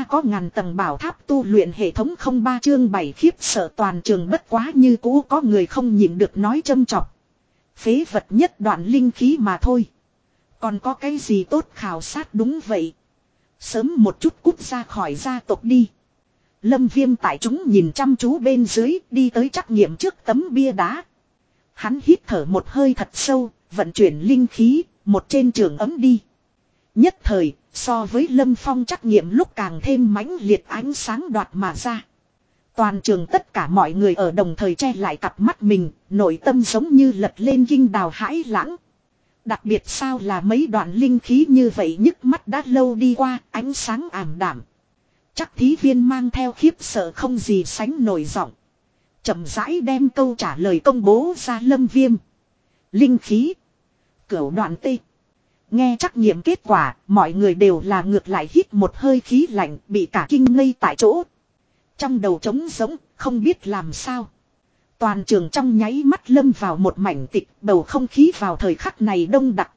ta có ngàn tầng bảo tháp tu luyện hệ thống không ba chương bảy khiếp sợ toàn trường bất quá như cũ có người không nhịn được nói châm chọc. Phế vật nhất đoạn linh khí mà thôi. Còn có cái gì tốt khảo sát đúng vậy. Sớm một chút cút ra khỏi gia tộc đi. Lâm viêm tại chúng nhìn chăm chú bên dưới đi tới trắc nghiệm trước tấm bia đá. Hắn hít thở một hơi thật sâu, vận chuyển linh khí, một trên trường ấm đi. Nhất thời, so với lâm phong trắc nghiệm lúc càng thêm mãnh liệt ánh sáng đoạt mà ra. Toàn trường tất cả mọi người ở đồng thời che lại cặp mắt mình, nội tâm giống như lật lên kinh đào hãi lãng. Đặc biệt sao là mấy đoạn linh khí như vậy nhức mắt đã lâu đi qua, ánh sáng ảm đảm. Chắc thí viên mang theo khiếp sợ không gì sánh nổi giọng. chậm rãi đem câu trả lời công bố ra lâm viêm. Linh khí. Cửu đoạn tê. Nghe trắc nghiệm kết quả, mọi người đều là ngược lại hít một hơi khí lạnh, bị cả kinh ngây tại chỗ. Trong đầu trống sống, không biết làm sao. Toàn trường trong nháy mắt lâm vào một mảnh tịch, bầu không khí vào thời khắc này đông đặc.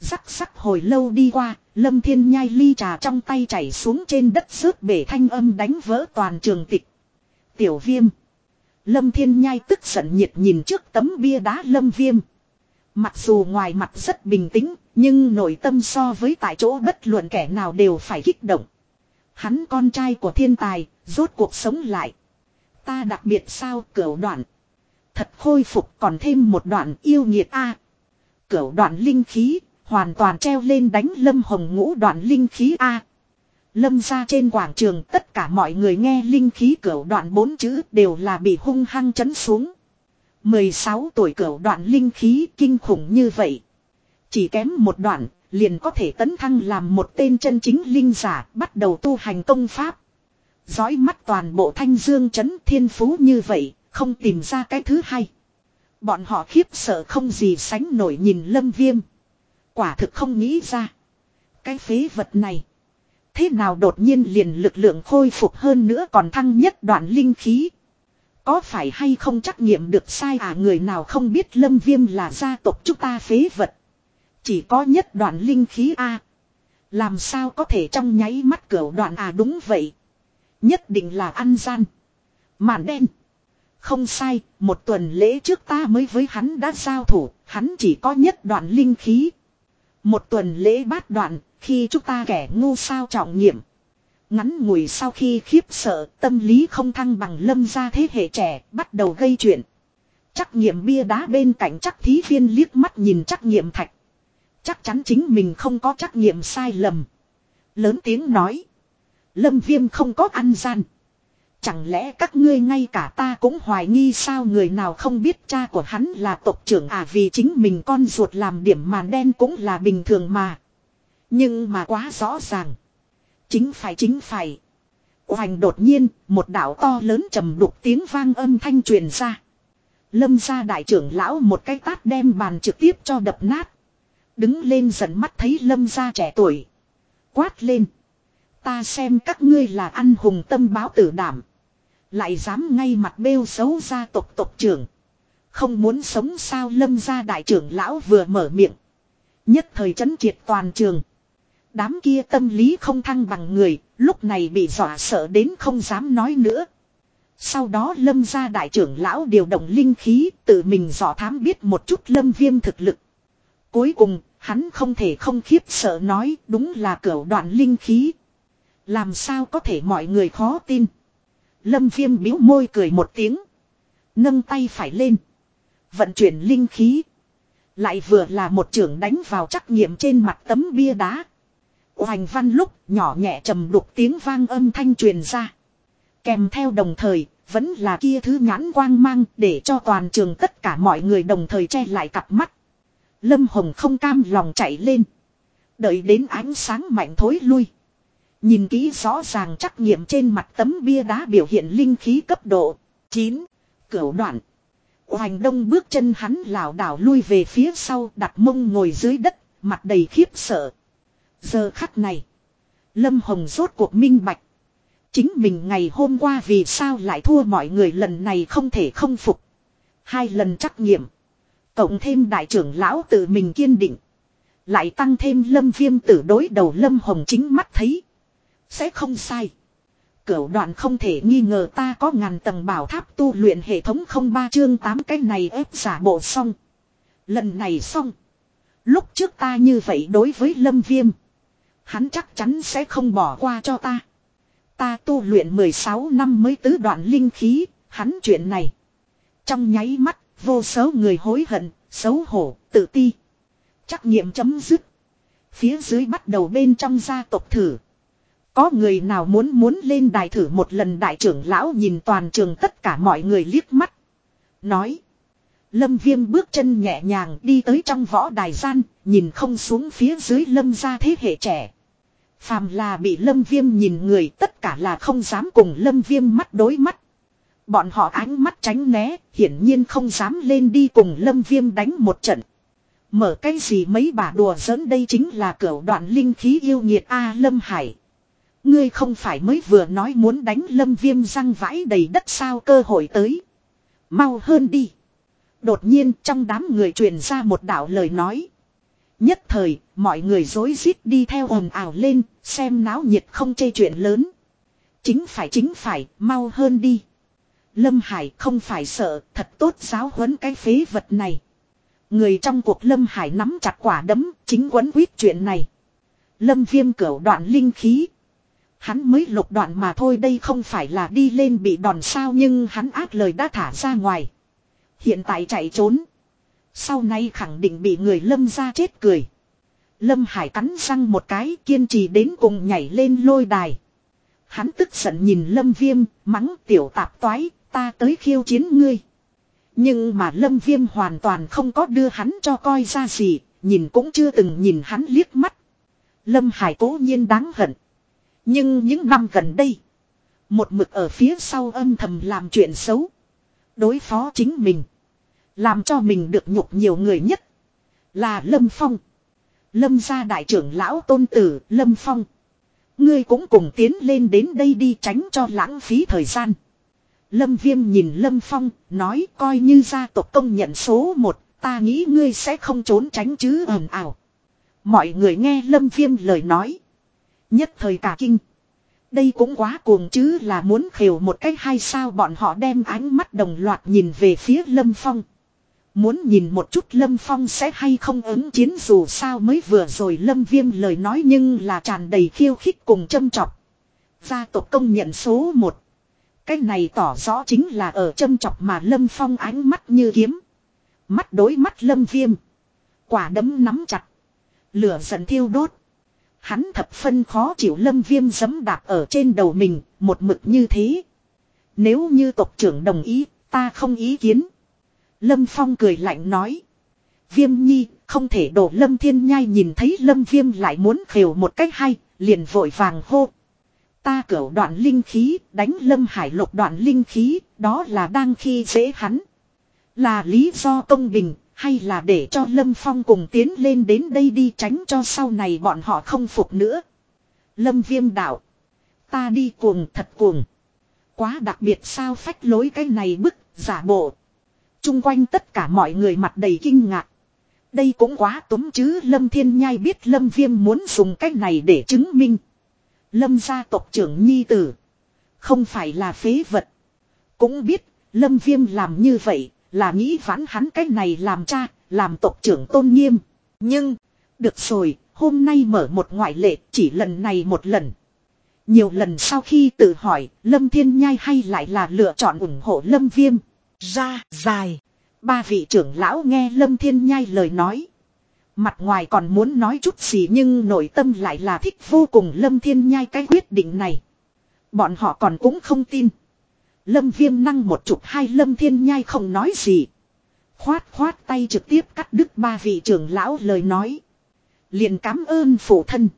Rắc rắc hồi lâu đi qua, lâm thiên nhai ly trà trong tay chảy xuống trên đất rớt bể thanh âm đánh vỡ toàn trường tịch. Tiểu viêm. Lâm thiên nhai tức giận nhiệt nhìn trước tấm bia đá lâm viêm. Mặc dù ngoài mặt rất bình tĩnh, nhưng nội tâm so với tại chỗ bất luận kẻ nào đều phải kích động. Hắn con trai của thiên tài, rốt cuộc sống lại. Ta đặc biệt sao cửu đoạn. Thật khôi phục còn thêm một đoạn yêu nghiệt a à, Cửu đoạn linh khí, hoàn toàn treo lên đánh lâm hồng ngũ đoạn linh khí a Lâm ra trên quảng trường tất cả mọi người nghe linh khí cửu đoạn bốn chữ đều là bị hung hăng chấn xuống. 16 tuổi cửu đoạn linh khí kinh khủng như vậy. Chỉ kém một đoạn, liền có thể tấn thăng làm một tên chân chính linh giả, bắt đầu tu hành công pháp. Dõi mắt toàn bộ thanh dương chấn thiên phú như vậy, không tìm ra cái thứ hai. Bọn họ khiếp sợ không gì sánh nổi nhìn lâm viêm. Quả thực không nghĩ ra. Cái phế vật này. Thế nào đột nhiên liền lực lượng khôi phục hơn nữa còn thăng nhất đoạn linh khí. Có phải hay không trắc nghiệm được sai à người nào không biết lâm viêm là gia tộc chúng ta phế vật. Chỉ có nhất đoạn linh khí A. Làm sao có thể trong nháy mắt cửa đoạn à đúng vậy. Nhất định là ăn gian. Màn đen. Không sai, một tuần lễ trước ta mới với hắn đã giao thủ, hắn chỉ có nhất đoạn linh khí. Một tuần lễ bát đoạn, khi chúng ta kẻ ngu sao trọng nghiệm. Ngắn ngủi sau khi khiếp sợ, tâm lý không thăng bằng lâm ra thế hệ trẻ, bắt đầu gây chuyện. Chắc nghiệm bia đá bên cạnh chắc thí viên liếc mắt nhìn chắc nghiệm thạch. Chắc chắn chính mình không có trắc nghiệm sai lầm. Lớn tiếng nói. Lâm viêm không có ăn gian. Chẳng lẽ các ngươi ngay cả ta cũng hoài nghi sao người nào không biết cha của hắn là tộc trưởng à vì chính mình con ruột làm điểm màn đen cũng là bình thường mà. Nhưng mà quá rõ ràng. Chính phải chính phải. Hoành đột nhiên, một đảo to lớn trầm đục tiếng vang âm thanh truyền ra. Lâm gia đại trưởng lão một cái tát đem bàn trực tiếp cho đập nát. Đứng lên giận mắt thấy lâm gia trẻ tuổi. Quát lên. Ta xem các ngươi là ăn hùng tâm báo tử đảm. Lại dám ngay mặt bêu xấu gia tộc tộc trưởng. Không muốn sống sao lâm gia đại trưởng lão vừa mở miệng. Nhất thời chấn triệt toàn trường. Đám kia tâm lý không thăng bằng người, lúc này bị dọa sợ đến không dám nói nữa. Sau đó lâm gia đại trưởng lão điều động linh khí, tự mình dò thám biết một chút lâm viêm thực lực. Cuối cùng, hắn không thể không khiếp sợ nói đúng là cửa đoạn linh khí. Làm sao có thể mọi người khó tin. Lâm viêm biếu môi cười một tiếng. Nâng tay phải lên. Vận chuyển linh khí. Lại vừa là một trưởng đánh vào trắc nghiệm trên mặt tấm bia đá. Hoành văn lúc nhỏ nhẹ trầm đục tiếng vang âm thanh truyền ra. Kèm theo đồng thời, vẫn là kia thứ nhãn quang mang để cho toàn trường tất cả mọi người đồng thời che lại cặp mắt. Lâm Hồng không cam lòng chạy lên. Đợi đến ánh sáng mạnh thối lui. Nhìn kỹ rõ ràng trắc nghiệm trên mặt tấm bia đá biểu hiện linh khí cấp độ 9. Cửu đoạn. Hoành đông bước chân hắn lảo đảo lui về phía sau đặt mông ngồi dưới đất, mặt đầy khiếp sợ. Giờ khắc này. Lâm Hồng rốt cuộc minh bạch. Chính mình ngày hôm qua vì sao lại thua mọi người lần này không thể không phục. Hai lần trắc nghiệm. Cộng thêm đại trưởng lão tự mình kiên định. Lại tăng thêm lâm viêm tử đối đầu lâm hồng chính mắt thấy. Sẽ không sai. Cửu đoạn không thể nghi ngờ ta có ngàn tầng bảo tháp tu luyện hệ thống không ba chương 8 cái này ép giả bộ xong. Lần này xong. Lúc trước ta như vậy đối với lâm viêm. Hắn chắc chắn sẽ không bỏ qua cho ta. Ta tu luyện 16 năm mới tứ đoạn linh khí, hắn chuyện này. Trong nháy mắt, vô số người hối hận, xấu hổ, tự ti. Trắc nghiệm chấm dứt. Phía dưới bắt đầu bên trong gia tộc thử. Có người nào muốn muốn lên đài thử một lần đại trưởng lão nhìn toàn trường tất cả mọi người liếc mắt. Nói. Lâm viêm bước chân nhẹ nhàng đi tới trong võ đài gian, nhìn không xuống phía dưới lâm ra thế hệ trẻ. Phàm là bị lâm viêm nhìn người tất cả là không dám cùng lâm viêm mắt đối mắt. Bọn họ ánh mắt tránh né, hiển nhiên không dám lên đi cùng lâm viêm đánh một trận. Mở cái gì mấy bà đùa giỡn đây chính là cửa đoạn linh khí yêu nhiệt A lâm hải. Ngươi không phải mới vừa nói muốn đánh lâm viêm răng vãi đầy đất sao cơ hội tới. Mau hơn đi. Đột nhiên trong đám người truyền ra một đạo lời nói. Nhất thời, mọi người dối rít đi theo ồn ào lên, xem náo nhiệt không chê chuyện lớn. Chính phải chính phải, mau hơn đi. Lâm Hải không phải sợ, thật tốt giáo huấn cái phế vật này. Người trong cuộc Lâm Hải nắm chặt quả đấm, chính quấn quyết chuyện này. Lâm viêm cửu đoạn linh khí. Hắn mới lục đoạn mà thôi đây không phải là đi lên bị đòn sao nhưng hắn ác lời đã thả ra ngoài. Hiện tại chạy trốn. Sau này khẳng định bị người lâm ra chết cười. Lâm Hải cắn răng một cái kiên trì đến cùng nhảy lên lôi đài. Hắn tức giận nhìn Lâm Viêm, mắng tiểu tạp toái, ta tới khiêu chiến ngươi. Nhưng mà Lâm Viêm hoàn toàn không có đưa hắn cho coi ra gì, nhìn cũng chưa từng nhìn hắn liếc mắt. Lâm Hải cố nhiên đáng hận. Nhưng những năm gần đây, một mực ở phía sau âm thầm làm chuyện xấu. Đối phó chính mình. Làm cho mình được nhục nhiều người nhất. Là Lâm Phong. Lâm gia đại trưởng lão tôn tử Lâm Phong. Ngươi cũng cùng tiến lên đến đây đi tránh cho lãng phí thời gian. Lâm Viêm nhìn Lâm Phong, nói coi như gia tộc công nhận số 1, ta nghĩ ngươi sẽ không trốn tránh chứ ẩn ảo. Mọi người nghe Lâm Viêm lời nói. Nhất thời cả kinh. Đây cũng quá cuồng chứ là muốn khều một cách hay sao bọn họ đem ánh mắt đồng loạt nhìn về phía Lâm Phong. Muốn nhìn một chút Lâm Phong sẽ hay không ứng chiến dù sao mới vừa rồi Lâm Viêm lời nói nhưng là tràn đầy khiêu khích cùng châm trọc. Gia tộc công nhận số 1. Cái này tỏ rõ chính là ở châm chọc mà Lâm Phong ánh mắt như kiếm. Mắt đối mắt Lâm Viêm. Quả đấm nắm chặt. Lửa giận thiêu đốt. Hắn thập phân khó chịu Lâm Viêm giấm đạp ở trên đầu mình, một mực như thế. Nếu như tộc trưởng đồng ý, ta không ý kiến. Lâm Phong cười lạnh nói. Viêm nhi, không thể đổ Lâm Thiên Nhai nhìn thấy Lâm Viêm lại muốn khều một cách hay, liền vội vàng hô. Ta cửu đoạn linh khí, đánh Lâm Hải lục đoạn linh khí, đó là đang khi dễ hắn. Là lý do công bình, hay là để cho Lâm Phong cùng tiến lên đến đây đi tránh cho sau này bọn họ không phục nữa. Lâm Viêm đạo. Ta đi cuồng thật cuồng. Quá đặc biệt sao phách lối cái này bức, giả bộ. Trung quanh tất cả mọi người mặt đầy kinh ngạc. Đây cũng quá túm chứ Lâm Thiên Nhai biết Lâm Viêm muốn dùng cách này để chứng minh. Lâm gia tộc trưởng nhi tử. Không phải là phế vật. Cũng biết Lâm Viêm làm như vậy là nghĩ vãn hắn cách này làm cha, làm tộc trưởng tôn nghiêm. Nhưng, được rồi, hôm nay mở một ngoại lệ chỉ lần này một lần. Nhiều lần sau khi tự hỏi, Lâm Thiên Nhai hay lại là lựa chọn ủng hộ Lâm Viêm. Ra, dài. Ba vị trưởng lão nghe Lâm Thiên Nhai lời nói. Mặt ngoài còn muốn nói chút gì nhưng nội tâm lại là thích vô cùng Lâm Thiên Nhai cái quyết định này. Bọn họ còn cũng không tin. Lâm Viêm năng một chục hai Lâm Thiên Nhai không nói gì. Khoát khoát tay trực tiếp cắt đứt ba vị trưởng lão lời nói. liền cảm ơn phụ thân.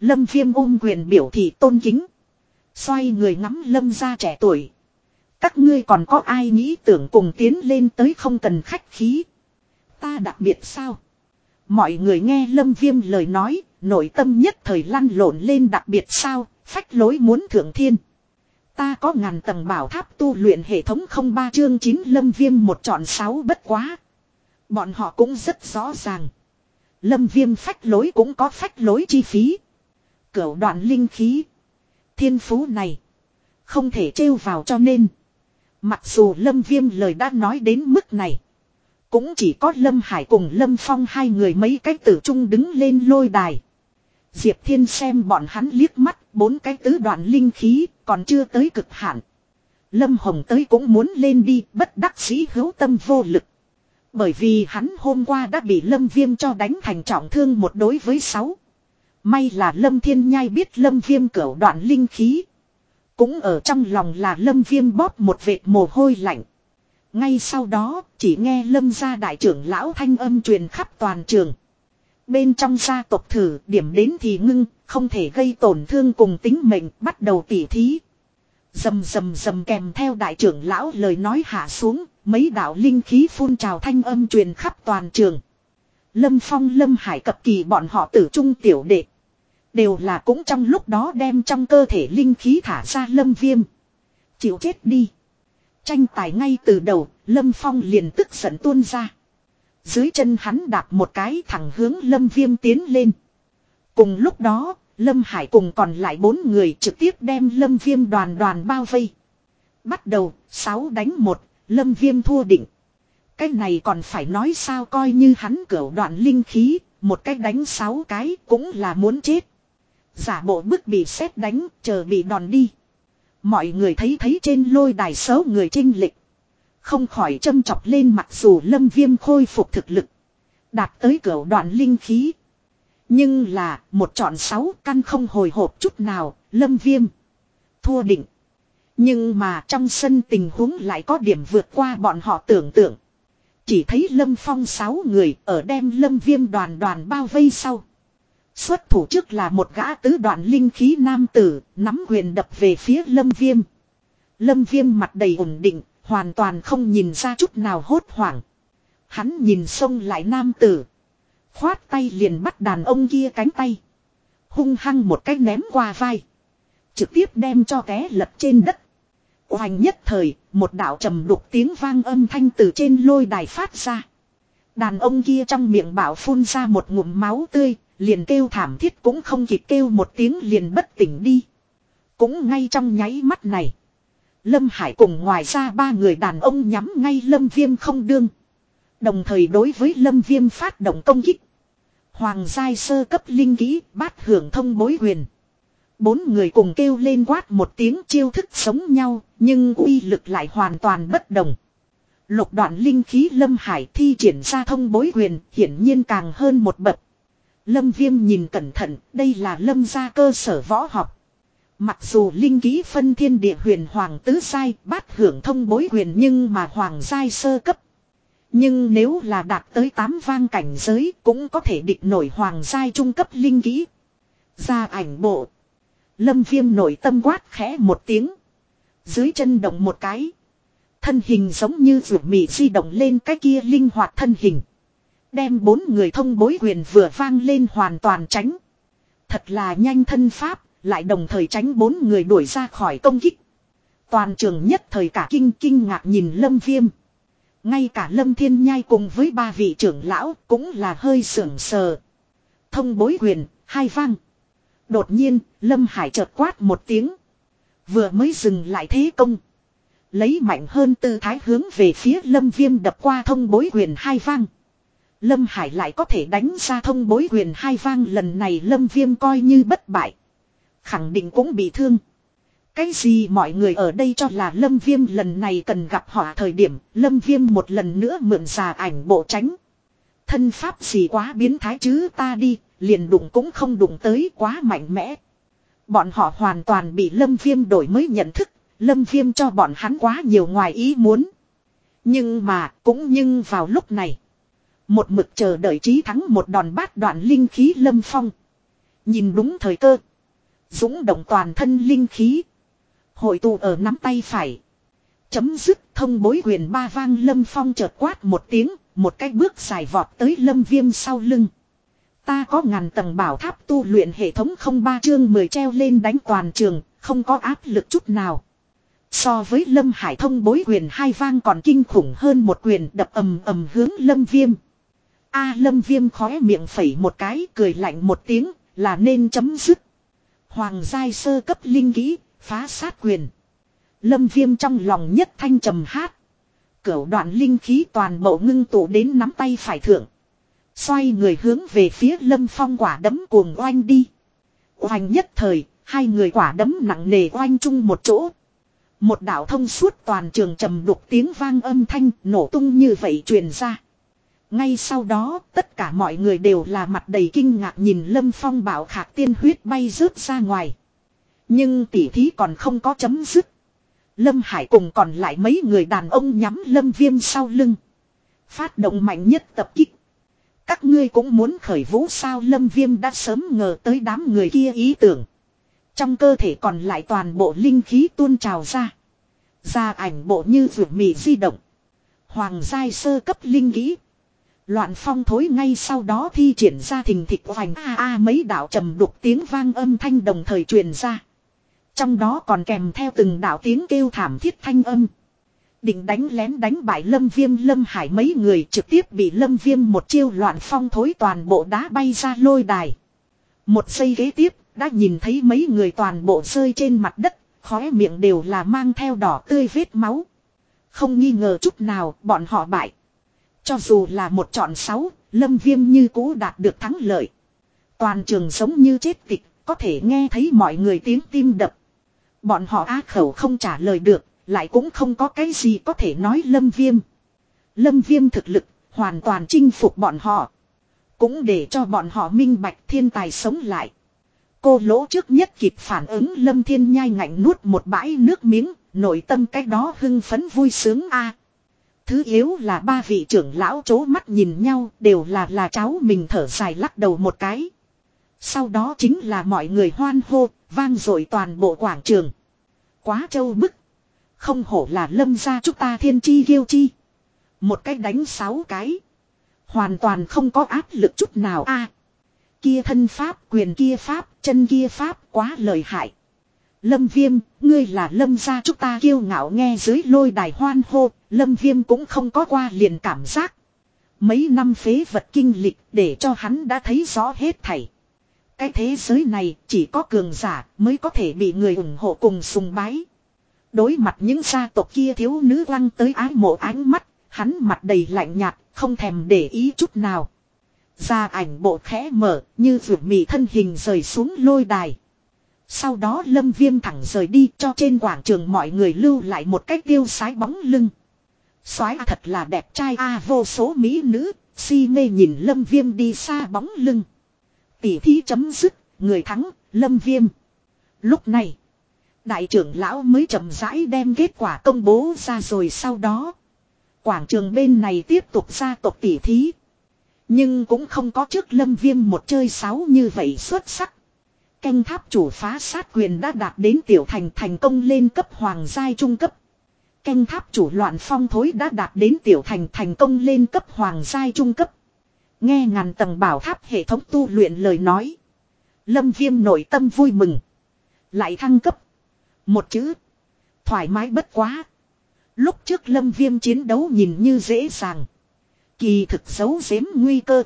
Lâm Viêm ôm quyền biểu thị tôn kính. Xoay người ngắm Lâm ra trẻ tuổi. Các ngươi còn có ai nghĩ tưởng cùng tiến lên tới không cần khách khí. Ta đặc biệt sao? Mọi người nghe Lâm Viêm lời nói, nội tâm nhất thời lăn lộn lên đặc biệt sao, phách lối muốn thượng thiên. Ta có ngàn tầng bảo tháp tu luyện hệ thống không ba chương 9 Lâm Viêm một chọn 6 bất quá. Bọn họ cũng rất rõ ràng. Lâm Viêm phách lối cũng có phách lối chi phí. Cửu đoạn linh khí. Thiên phú này. Không thể trêu vào cho nên. Mặc dù Lâm Viêm lời đã nói đến mức này. Cũng chỉ có Lâm Hải cùng Lâm Phong hai người mấy cái tử trung đứng lên lôi đài. Diệp Thiên xem bọn hắn liếc mắt, bốn cái tứ đoạn linh khí, còn chưa tới cực hạn. Lâm Hồng tới cũng muốn lên đi, bất đắc sĩ hữu tâm vô lực. Bởi vì hắn hôm qua đã bị Lâm Viêm cho đánh thành trọng thương một đối với sáu. May là Lâm Thiên Nhai biết Lâm Viêm cỡ đoạn linh khí. Cũng ở trong lòng là Lâm Viêm bóp một vệt mồ hôi lạnh. Ngay sau đó, chỉ nghe Lâm gia đại trưởng lão thanh âm truyền khắp toàn trường. Bên trong gia tộc thử điểm đến thì ngưng, không thể gây tổn thương cùng tính mệnh, bắt đầu tỉ thí. Dầm dầm dầm kèm theo đại trưởng lão lời nói hạ xuống, mấy đạo linh khí phun trào thanh âm truyền khắp toàn trường. Lâm Phong Lâm Hải cập kỳ bọn họ tử trung tiểu đệ. Đều là cũng trong lúc đó đem trong cơ thể linh khí thả ra lâm viêm. Chịu chết đi. Tranh tài ngay từ đầu, Lâm Phong liền tức giận tuôn ra. Dưới chân hắn đạp một cái thẳng hướng Lâm Viêm tiến lên. Cùng lúc đó, Lâm Hải cùng còn lại bốn người trực tiếp đem Lâm Viêm đoàn đoàn bao vây. Bắt đầu, 6 đánh 1, Lâm Viêm thua định. Cái này còn phải nói sao coi như hắn cửu đoạn linh khí, một cách đánh 6 cái cũng là muốn chết. Giả bộ bức bị xét đánh, chờ bị đòn đi. Mọi người thấy thấy trên lôi đài xấu người trinh lịch. Không khỏi châm chọc lên mặc dù lâm viêm khôi phục thực lực. Đạt tới cửa đoạn linh khí. Nhưng là một chọn sáu căn không hồi hộp chút nào, lâm viêm. Thua định. Nhưng mà trong sân tình huống lại có điểm vượt qua bọn họ tưởng tượng. Chỉ thấy lâm phong sáu người ở đem lâm viêm đoàn đoàn bao vây sau. Xuất thủ trước là một gã tứ đoạn linh khí nam tử, nắm quyền đập về phía lâm viêm. Lâm viêm mặt đầy ổn định, hoàn toàn không nhìn ra chút nào hốt hoảng. Hắn nhìn xông lại nam tử. Khoát tay liền bắt đàn ông kia cánh tay. Hung hăng một cái ném qua vai. Trực tiếp đem cho té lật trên đất. Hoành nhất thời, một đạo trầm đục tiếng vang âm thanh từ trên lôi đài phát ra. Đàn ông kia trong miệng bảo phun ra một ngụm máu tươi, Liền kêu thảm thiết cũng không kịp kêu một tiếng liền bất tỉnh đi. Cũng ngay trong nháy mắt này. Lâm Hải cùng ngoài ra ba người đàn ông nhắm ngay Lâm Viêm không đương. Đồng thời đối với Lâm Viêm phát động công kích. Hoàng giai sơ cấp linh kỹ bát hưởng thông bối huyền. Bốn người cùng kêu lên quát một tiếng chiêu thức sống nhau, nhưng uy lực lại hoàn toàn bất đồng. Lục đoạn linh khí Lâm Hải thi triển ra thông bối huyền hiển nhiên càng hơn một bậc. Lâm Viêm nhìn cẩn thận, đây là lâm gia cơ sở võ học. Mặc dù linh ký phân thiên địa huyền hoàng tứ sai bát hưởng thông bối huyền nhưng mà hoàng giai sơ cấp. Nhưng nếu là đạt tới 8 vang cảnh giới cũng có thể địch nổi hoàng giai trung cấp linh ký. Ra ảnh bộ. Lâm viêm nổi tâm quát khẽ một tiếng. Dưới chân động một cái. Thân hình giống như rượu mị di động lên cái kia linh hoạt thân hình. Đem bốn người thông bối quyền vừa vang lên hoàn toàn tránh. Thật là nhanh thân pháp, lại đồng thời tránh bốn người đuổi ra khỏi công kích. Toàn trường nhất thời cả kinh kinh ngạc nhìn lâm viêm. Ngay cả lâm thiên nhai cùng với ba vị trưởng lão cũng là hơi sưởng sờ. Thông bối quyền, hai vang. Đột nhiên, lâm hải chợt quát một tiếng. Vừa mới dừng lại thế công. Lấy mạnh hơn tư thái hướng về phía lâm viêm đập qua thông bối quyền hai vang. Lâm Hải lại có thể đánh ra thông bối quyền hai vang lần này Lâm Viêm coi như bất bại. Khẳng định cũng bị thương. Cái gì mọi người ở đây cho là Lâm Viêm lần này cần gặp họa thời điểm Lâm Viêm một lần nữa mượn già ảnh bộ tránh. Thân pháp gì quá biến thái chứ ta đi, liền đụng cũng không đụng tới quá mạnh mẽ. Bọn họ hoàn toàn bị Lâm Viêm đổi mới nhận thức, Lâm Viêm cho bọn hắn quá nhiều ngoài ý muốn. Nhưng mà, cũng nhưng vào lúc này. Một mực chờ đợi trí thắng một đòn bát đoạn linh khí lâm phong. Nhìn đúng thời cơ. Dũng động toàn thân linh khí. Hội tụ ở nắm tay phải. Chấm dứt thông bối quyền ba vang lâm phong chợt quát một tiếng. Một cái bước dài vọt tới lâm viêm sau lưng. Ta có ngàn tầng bảo tháp tu luyện hệ thống không ba chương 10 treo lên đánh toàn trường. Không có áp lực chút nào. So với lâm hải thông bối quyền hai vang còn kinh khủng hơn một quyền đập ầm ầm hướng lâm viêm. A lâm viêm khóe miệng phẩy một cái cười lạnh một tiếng là nên chấm dứt. Hoàng giai sơ cấp linh kỹ, phá sát quyền. Lâm viêm trong lòng nhất thanh trầm hát. Cửu đoạn linh khí toàn bộ ngưng tụ đến nắm tay phải thượng. Xoay người hướng về phía lâm phong quả đấm cuồng oanh đi. Oanh nhất thời, hai người quả đấm nặng nề oanh chung một chỗ. Một đạo thông suốt toàn trường trầm đục tiếng vang âm thanh nổ tung như vậy truyền ra. Ngay sau đó, tất cả mọi người đều là mặt đầy kinh ngạc nhìn Lâm Phong bảo khạc tiên huyết bay rớt ra ngoài. Nhưng tỉ thí còn không có chấm dứt. Lâm Hải cùng còn lại mấy người đàn ông nhắm Lâm Viêm sau lưng. Phát động mạnh nhất tập kích. Các ngươi cũng muốn khởi vũ sao Lâm Viêm đã sớm ngờ tới đám người kia ý tưởng. Trong cơ thể còn lại toàn bộ linh khí tuôn trào ra. Ra ảnh bộ như vượt mì di động. Hoàng giai sơ cấp linh kỹ. Loạn phong thối ngay sau đó thi triển ra thình thịch hoành a a mấy đạo trầm đục tiếng vang âm thanh đồng thời truyền ra. Trong đó còn kèm theo từng đạo tiếng kêu thảm thiết thanh âm. Định đánh lén đánh bại lâm viêm lâm hải mấy người trực tiếp bị lâm viêm một chiêu loạn phong thối toàn bộ đá bay ra lôi đài. Một giây ghế tiếp đã nhìn thấy mấy người toàn bộ rơi trên mặt đất, khóe miệng đều là mang theo đỏ tươi vết máu. Không nghi ngờ chút nào bọn họ bại. Cho dù là một chọn sáu, lâm viêm như cũ đạt được thắng lợi. Toàn trường giống như chết tịch, có thể nghe thấy mọi người tiếng tim đập. Bọn họ á khẩu không trả lời được, lại cũng không có cái gì có thể nói lâm viêm. Lâm viêm thực lực, hoàn toàn chinh phục bọn họ. Cũng để cho bọn họ minh bạch thiên tài sống lại. Cô lỗ trước nhất kịp phản ứng lâm thiên nhai ngạnh nuốt một bãi nước miếng, nội tâm cái đó hưng phấn vui sướng a Thứ yếu là ba vị trưởng lão chố mắt nhìn nhau đều là là cháu mình thở dài lắc đầu một cái. Sau đó chính là mọi người hoan hô, vang dội toàn bộ quảng trường. Quá châu bức. Không hổ là lâm ra chúng ta thiên chi ghiêu chi. Một cách đánh sáu cái. Hoàn toàn không có áp lực chút nào a Kia thân pháp, quyền kia pháp, chân kia pháp quá lợi hại. Lâm viêm, ngươi là lâm gia chúng ta kiêu ngạo nghe dưới lôi đài hoan hô, lâm viêm cũng không có qua liền cảm giác. Mấy năm phế vật kinh lịch để cho hắn đã thấy rõ hết thảy. Cái thế giới này chỉ có cường giả mới có thể bị người ủng hộ cùng sùng bái. Đối mặt những gia tộc kia thiếu nữ lăng tới ái mộ ánh mắt, hắn mặt đầy lạnh nhạt, không thèm để ý chút nào. Ra ảnh bộ khẽ mở, như vượt mì thân hình rời xuống lôi đài. Sau đó lâm viêm thẳng rời đi cho trên quảng trường mọi người lưu lại một cách tiêu sái bóng lưng. soái thật là đẹp trai a vô số mỹ nữ, si mê nhìn lâm viêm đi xa bóng lưng. Tỷ thí chấm dứt, người thắng, lâm viêm. Lúc này, đại trưởng lão mới chậm rãi đem kết quả công bố ra rồi sau đó. Quảng trường bên này tiếp tục ra tộc tỷ thí. Nhưng cũng không có trước lâm viêm một chơi sáu như vậy xuất sắc. Canh tháp chủ phá sát quyền đã đạt đến tiểu thành thành công lên cấp hoàng giai trung cấp. Canh tháp chủ loạn phong thối đã đạt đến tiểu thành thành công lên cấp hoàng giai trung cấp. Nghe ngàn tầng bảo tháp hệ thống tu luyện lời nói. Lâm viêm nội tâm vui mừng. Lại thăng cấp. Một chữ. Thoải mái bất quá. Lúc trước lâm viêm chiến đấu nhìn như dễ dàng. Kỳ thực giấu giếm nguy cơ.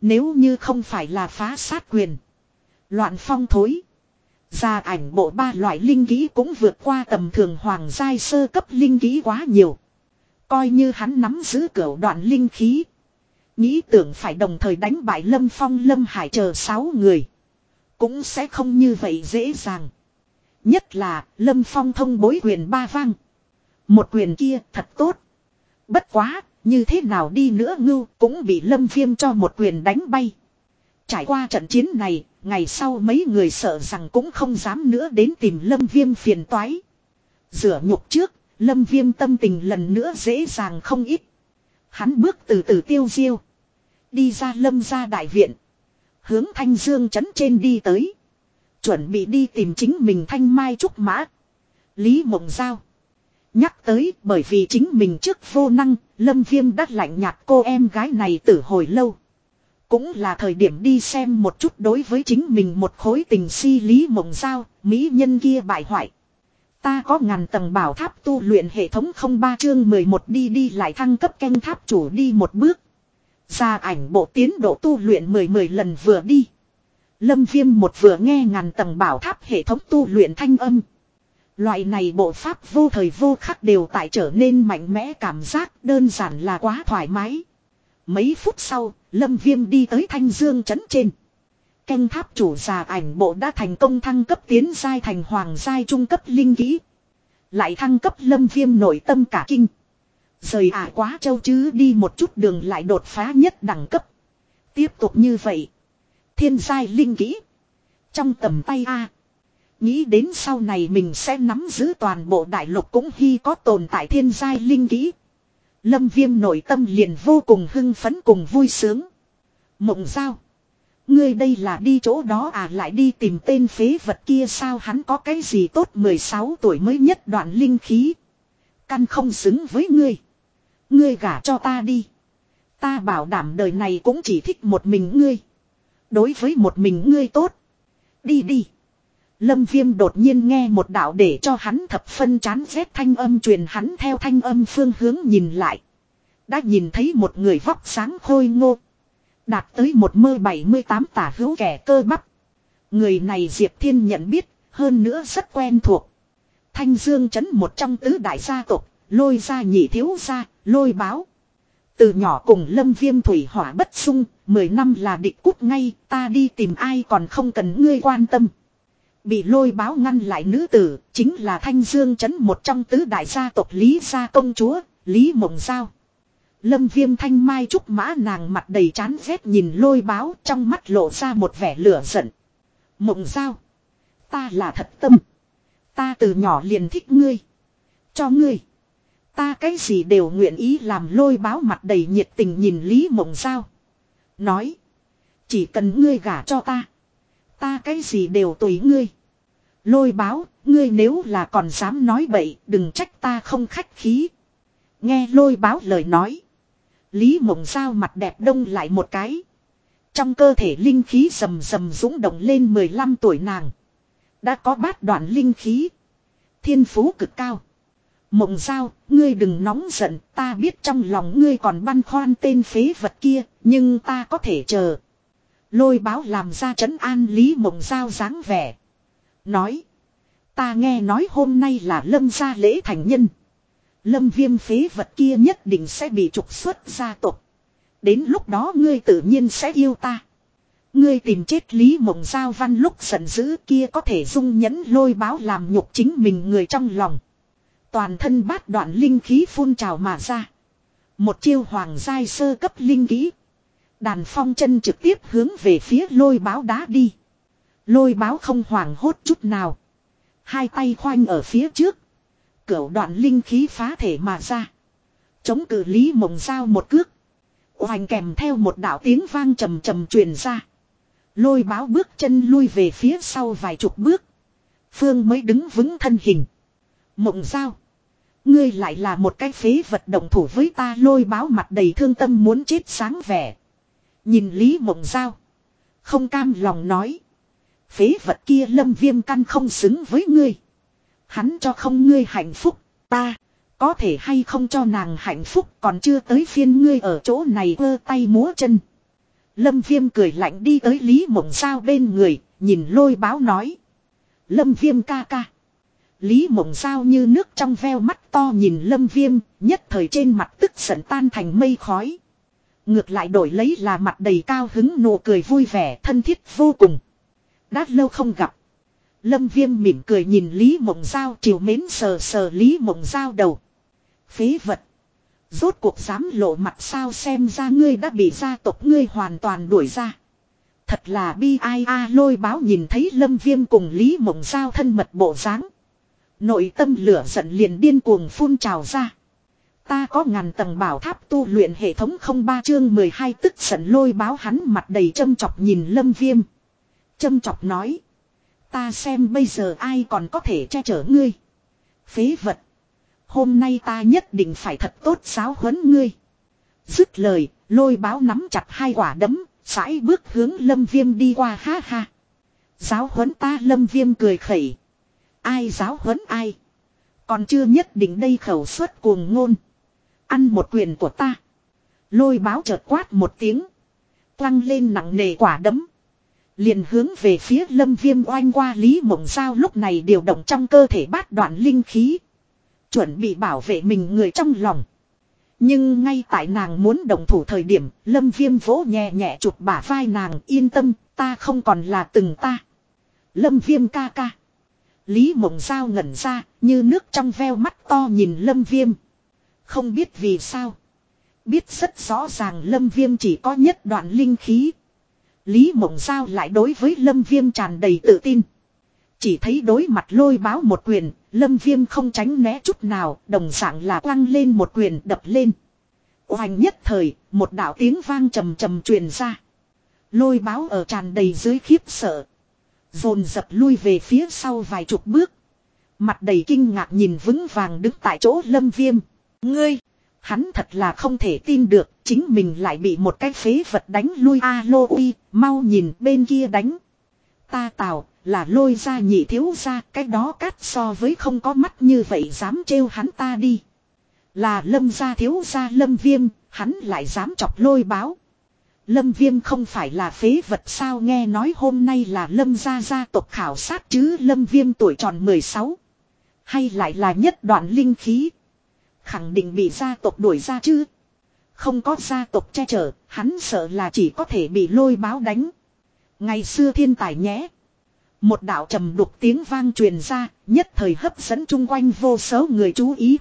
Nếu như không phải là phá sát quyền. Loạn phong thối. Gia ảnh bộ ba loại linh ký cũng vượt qua tầm thường hoàng giai sơ cấp linh ký quá nhiều. Coi như hắn nắm giữ cửa đoạn linh khí. Nghĩ tưởng phải đồng thời đánh bại Lâm Phong Lâm Hải chờ sáu người. Cũng sẽ không như vậy dễ dàng. Nhất là Lâm Phong thông bối quyền ba vang. Một quyền kia thật tốt. Bất quá, như thế nào đi nữa ngưu cũng bị Lâm Viêm cho một quyền đánh bay. Trải qua trận chiến này, ngày sau mấy người sợ rằng cũng không dám nữa đến tìm Lâm Viêm phiền toái. Rửa nhục trước, Lâm Viêm tâm tình lần nữa dễ dàng không ít. Hắn bước từ từ tiêu diêu. Đi ra Lâm ra đại viện. Hướng Thanh Dương trấn trên đi tới. Chuẩn bị đi tìm chính mình Thanh Mai Trúc Mã. Lý Mộng Giao. Nhắc tới bởi vì chính mình trước vô năng, Lâm Viêm đắt lạnh nhạt cô em gái này từ hồi lâu. Cũng là thời điểm đi xem một chút đối với chính mình một khối tình si lý mộng giao, mỹ nhân kia bại hoại. Ta có ngàn tầng bảo tháp tu luyện hệ thống không ba chương 11 đi đi lại thăng cấp canh tháp chủ đi một bước. Ra ảnh bộ tiến độ tu luyện 10-10 lần vừa đi. Lâm viêm một vừa nghe ngàn tầng bảo tháp hệ thống tu luyện thanh âm. Loại này bộ pháp vô thời vô khắc đều tại trở nên mạnh mẽ cảm giác đơn giản là quá thoải mái. Mấy phút sau, Lâm Viêm đi tới Thanh Dương trấn trên. Canh tháp chủ già ảnh bộ đã thành công thăng cấp tiến giai thành hoàng giai trung cấp linh kỹ. Lại thăng cấp Lâm Viêm nội tâm cả kinh. Rời ả quá châu chứ đi một chút đường lại đột phá nhất đẳng cấp. Tiếp tục như vậy. Thiên giai linh kỹ. Trong tầm tay A. Nghĩ đến sau này mình sẽ nắm giữ toàn bộ đại lục cũng hy có tồn tại thiên giai linh kỹ. Lâm viêm nội tâm liền vô cùng hưng phấn cùng vui sướng. Mộng sao? Ngươi đây là đi chỗ đó à lại đi tìm tên phế vật kia sao hắn có cái gì tốt 16 tuổi mới nhất đoạn linh khí. Căn không xứng với ngươi. Ngươi gả cho ta đi. Ta bảo đảm đời này cũng chỉ thích một mình ngươi. Đối với một mình ngươi tốt. Đi đi. Lâm Viêm đột nhiên nghe một đạo để cho hắn thập phân chán rét thanh âm truyền hắn theo thanh âm phương hướng nhìn lại. Đã nhìn thấy một người vóc sáng khôi ngô. Đạt tới một mơ 78 tả hữu kẻ cơ bắp. Người này Diệp Thiên nhận biết, hơn nữa rất quen thuộc. Thanh Dương chấn một trong tứ đại gia tộc, lôi ra nhị thiếu ra, lôi báo. Từ nhỏ cùng lâm viêm thủy hỏa bất sung, 10 năm là địch cút ngay, ta đi tìm ai còn không cần ngươi quan tâm. Bị lôi báo ngăn lại nữ tử, chính là Thanh Dương chấn một trong tứ đại gia tộc Lý Gia Công Chúa, Lý Mộng Giao. Lâm viêm thanh mai trúc mã nàng mặt đầy chán ghét nhìn lôi báo trong mắt lộ ra một vẻ lửa giận. Mộng Giao. Ta là thật tâm. Ta từ nhỏ liền thích ngươi. Cho ngươi. Ta cái gì đều nguyện ý làm lôi báo mặt đầy nhiệt tình nhìn Lý Mộng Giao. Nói. Chỉ cần ngươi gả cho ta. Ta cái gì đều tùy ngươi. Lôi báo, ngươi nếu là còn dám nói bậy, đừng trách ta không khách khí. Nghe lôi báo lời nói. Lý mộng sao mặt đẹp đông lại một cái. Trong cơ thể linh khí rầm rầm dũng động lên 15 tuổi nàng. Đã có bát đoạn linh khí. Thiên phú cực cao. Mộng giao, ngươi đừng nóng giận, ta biết trong lòng ngươi còn băn khoăn tên phế vật kia, nhưng ta có thể chờ. Lôi báo làm ra trấn an Lý Mộng Giao dáng vẻ. Nói. Ta nghe nói hôm nay là lâm gia lễ thành nhân. Lâm viêm phế vật kia nhất định sẽ bị trục xuất gia tộc. Đến lúc đó ngươi tự nhiên sẽ yêu ta. Ngươi tìm chết Lý Mộng Giao Văn lúc giận dữ kia có thể dung nhẫn lôi báo làm nhục chính mình người trong lòng. Toàn thân bát đoạn linh khí phun trào mà ra. Một chiêu hoàng giai sơ cấp linh khí. Đàn phong chân trực tiếp hướng về phía lôi báo đá đi. Lôi báo không hoảng hốt chút nào. Hai tay khoanh ở phía trước. Cửu đoạn linh khí phá thể mà ra. Chống cử lý mộng dao một cước. Hoành kèm theo một đạo tiếng vang trầm trầm truyền ra. Lôi báo bước chân lui về phía sau vài chục bước. Phương mới đứng vững thân hình. Mộng dao. Ngươi lại là một cái phế vật động thủ với ta lôi báo mặt đầy thương tâm muốn chết sáng vẻ. Nhìn Lý Mộng Giao. Không cam lòng nói. Phế vật kia lâm viêm căn không xứng với ngươi. Hắn cho không ngươi hạnh phúc. Ta. Có thể hay không cho nàng hạnh phúc còn chưa tới phiên ngươi ở chỗ này vơ tay múa chân. Lâm viêm cười lạnh đi tới Lý Mộng Giao bên người, nhìn lôi báo nói. Lâm viêm ca ca. Lý Mộng Giao như nước trong veo mắt to nhìn Lâm viêm, nhất thời trên mặt tức giận tan thành mây khói. Ngược lại đổi lấy là mặt đầy cao hứng nụ cười vui vẻ thân thiết vô cùng. Đã lâu không gặp. Lâm viêm mỉm cười nhìn Lý Mộng Giao chiều mến sờ sờ Lý Mộng Giao đầu. Phế vật. Rốt cuộc dám lộ mặt sao xem ra ngươi đã bị gia tộc ngươi hoàn toàn đuổi ra. Thật là bi ai a lôi báo nhìn thấy Lâm Viêm cùng Lý Mộng Giao thân mật bộ dáng Nội tâm lửa giận liền điên cuồng phun trào ra. Ta có ngàn tầng bảo tháp tu luyện hệ thống không ba chương 12 tức giận lôi báo hắn mặt đầy châm chọc nhìn lâm viêm. Châm chọc nói. Ta xem bây giờ ai còn có thể che chở ngươi. Phế vật. Hôm nay ta nhất định phải thật tốt giáo huấn ngươi. Dứt lời, lôi báo nắm chặt hai quả đấm, sải bước hướng lâm viêm đi qua ha ha. Giáo huấn ta lâm viêm cười khẩy. Ai giáo huấn ai. Còn chưa nhất định đây khẩu suất cuồng ngôn. Ăn một quyền của ta. Lôi báo chợt quát một tiếng. Quăng lên nặng nề quả đấm. Liền hướng về phía lâm viêm oanh qua Lý Mộng Giao lúc này điều động trong cơ thể bát đoạn linh khí. Chuẩn bị bảo vệ mình người trong lòng. Nhưng ngay tại nàng muốn động thủ thời điểm, lâm viêm vỗ nhẹ nhẹ chụp bả vai nàng yên tâm, ta không còn là từng ta. Lâm viêm ca ca. Lý mộng dao ngẩn ra, như nước trong veo mắt to nhìn lâm viêm. Không biết vì sao. Biết rất rõ ràng lâm viêm chỉ có nhất đoạn linh khí. Lý mộng giao lại đối với lâm viêm tràn đầy tự tin. Chỉ thấy đối mặt lôi báo một quyền, lâm viêm không tránh né chút nào, đồng dạng là quăng lên một quyền đập lên. Hoành nhất thời, một đạo tiếng vang trầm trầm truyền ra. Lôi báo ở tràn đầy dưới khiếp sợ. Dồn dập lui về phía sau vài chục bước. Mặt đầy kinh ngạc nhìn vững vàng đứng tại chỗ lâm viêm. Ngươi, hắn thật là không thể tin được, chính mình lại bị một cái phế vật đánh lui a lô uy, mau nhìn bên kia đánh. Ta tào, là lôi ra nhị thiếu ra, cái đó cắt so với không có mắt như vậy dám trêu hắn ta đi. Là lâm gia thiếu gia lâm viêm, hắn lại dám chọc lôi báo. Lâm viêm không phải là phế vật sao nghe nói hôm nay là lâm gia gia tộc khảo sát chứ lâm viêm tuổi tròn 16. Hay lại là nhất đoạn linh khí. Khẳng định bị gia tộc đuổi ra chứ. Không có gia tộc che chở, hắn sợ là chỉ có thể bị lôi báo đánh. Ngày xưa thiên tài nhé. Một đạo trầm đục tiếng vang truyền ra, nhất thời hấp dẫn chung quanh vô số người chú ý.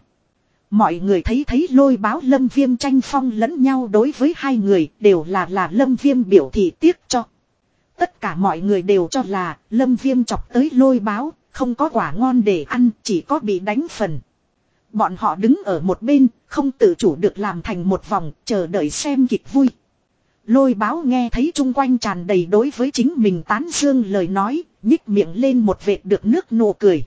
Mọi người thấy thấy lôi báo lâm viêm tranh phong lẫn nhau đối với hai người đều là là lâm viêm biểu thị tiếc cho. Tất cả mọi người đều cho là lâm viêm chọc tới lôi báo, không có quả ngon để ăn, chỉ có bị đánh phần. Bọn họ đứng ở một bên, không tự chủ được làm thành một vòng, chờ đợi xem kịch vui. Lôi báo nghe thấy chung quanh tràn đầy đối với chính mình tán dương lời nói, nhích miệng lên một vệt được nước nụ cười.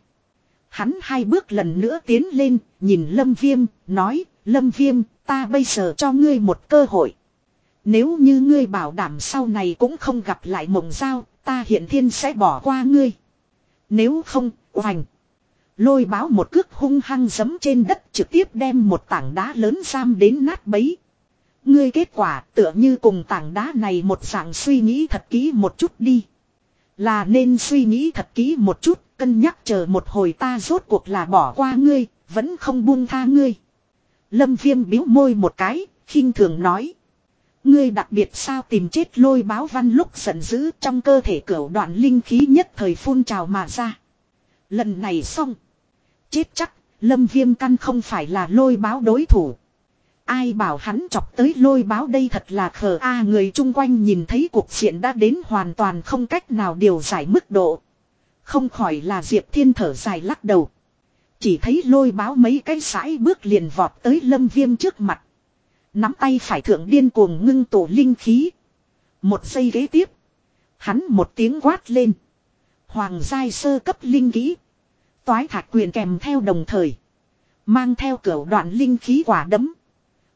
Hắn hai bước lần nữa tiến lên, nhìn Lâm Viêm, nói, Lâm Viêm, ta bây giờ cho ngươi một cơ hội. Nếu như ngươi bảo đảm sau này cũng không gặp lại mộng giao, ta hiện thiên sẽ bỏ qua ngươi. Nếu không, hoành. Lôi báo một cước hung hăng giấm trên đất trực tiếp đem một tảng đá lớn giam đến nát bấy. Ngươi kết quả tựa như cùng tảng đá này một dạng suy nghĩ thật kỹ một chút đi. Là nên suy nghĩ thật kỹ một chút, cân nhắc chờ một hồi ta rốt cuộc là bỏ qua ngươi, vẫn không buông tha ngươi. Lâm viêm biếu môi một cái, khinh thường nói. Ngươi đặc biệt sao tìm chết lôi báo văn lúc giận dữ trong cơ thể cửu đoạn linh khí nhất thời phun trào mà ra. Lần này xong. Chết chắc, lâm viêm căn không phải là lôi báo đối thủ. Ai bảo hắn chọc tới lôi báo đây thật là khờ a à, người chung quanh nhìn thấy cuộc diện đã đến hoàn toàn không cách nào điều giải mức độ. Không khỏi là Diệp Thiên thở dài lắc đầu. Chỉ thấy lôi báo mấy cái sải bước liền vọt tới lâm viêm trước mặt. Nắm tay phải thượng điên cuồng ngưng tổ linh khí. Một giây ghế tiếp. Hắn một tiếng quát lên. Hoàng giai sơ cấp linh khí. Toái thạch quyền kèm theo đồng thời. Mang theo cửa đoạn linh khí quả đấm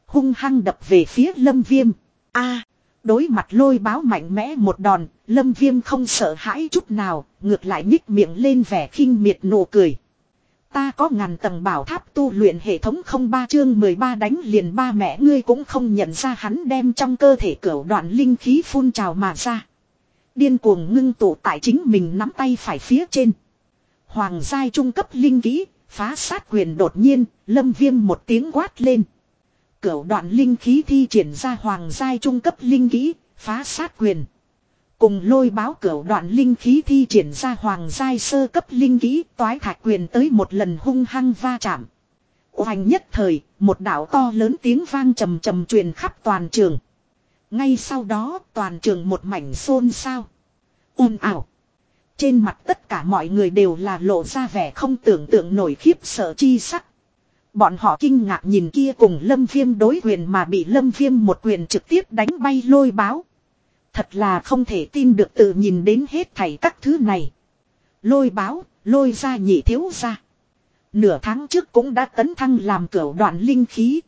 hung hăng đập về phía lâm viêm. a đối mặt lôi báo mạnh mẽ một đòn, lâm viêm không sợ hãi chút nào, ngược lại nhích miệng lên vẻ khinh miệt nụ cười. Ta có ngàn tầng bảo tháp tu luyện hệ thống không ba chương 13 đánh liền ba mẹ ngươi cũng không nhận ra hắn đem trong cơ thể cửu đoạn linh khí phun trào mà ra. Điên cuồng ngưng tụ tại chính mình nắm tay phải phía trên. Hoàng giai trung cấp linh kỹ, phá sát quyền đột nhiên, lâm viêm một tiếng quát lên. Cửu đoạn linh khí thi triển ra hoàng giai trung cấp linh kỹ, phá sát quyền. Cùng lôi báo cửu đoạn linh khí thi triển ra hoàng giai sơ cấp linh kỹ, toái thạch quyền tới một lần hung hăng va chạm. Hoành nhất thời, một đạo to lớn tiếng vang trầm trầm truyền khắp toàn trường. Ngay sau đó, toàn trường một mảnh xôn xao. ồn ào. Trên mặt tất cả mọi người đều là lộ ra vẻ không tưởng tượng nổi khiếp sợ chi sắc. Bọn họ kinh ngạc nhìn kia cùng lâm viêm đối quyền mà bị lâm viêm một quyền trực tiếp đánh bay lôi báo. Thật là không thể tin được tự nhìn đến hết thảy các thứ này. Lôi báo, lôi ra nhị thiếu ra. Nửa tháng trước cũng đã tấn thăng làm cửa đoạn linh khí.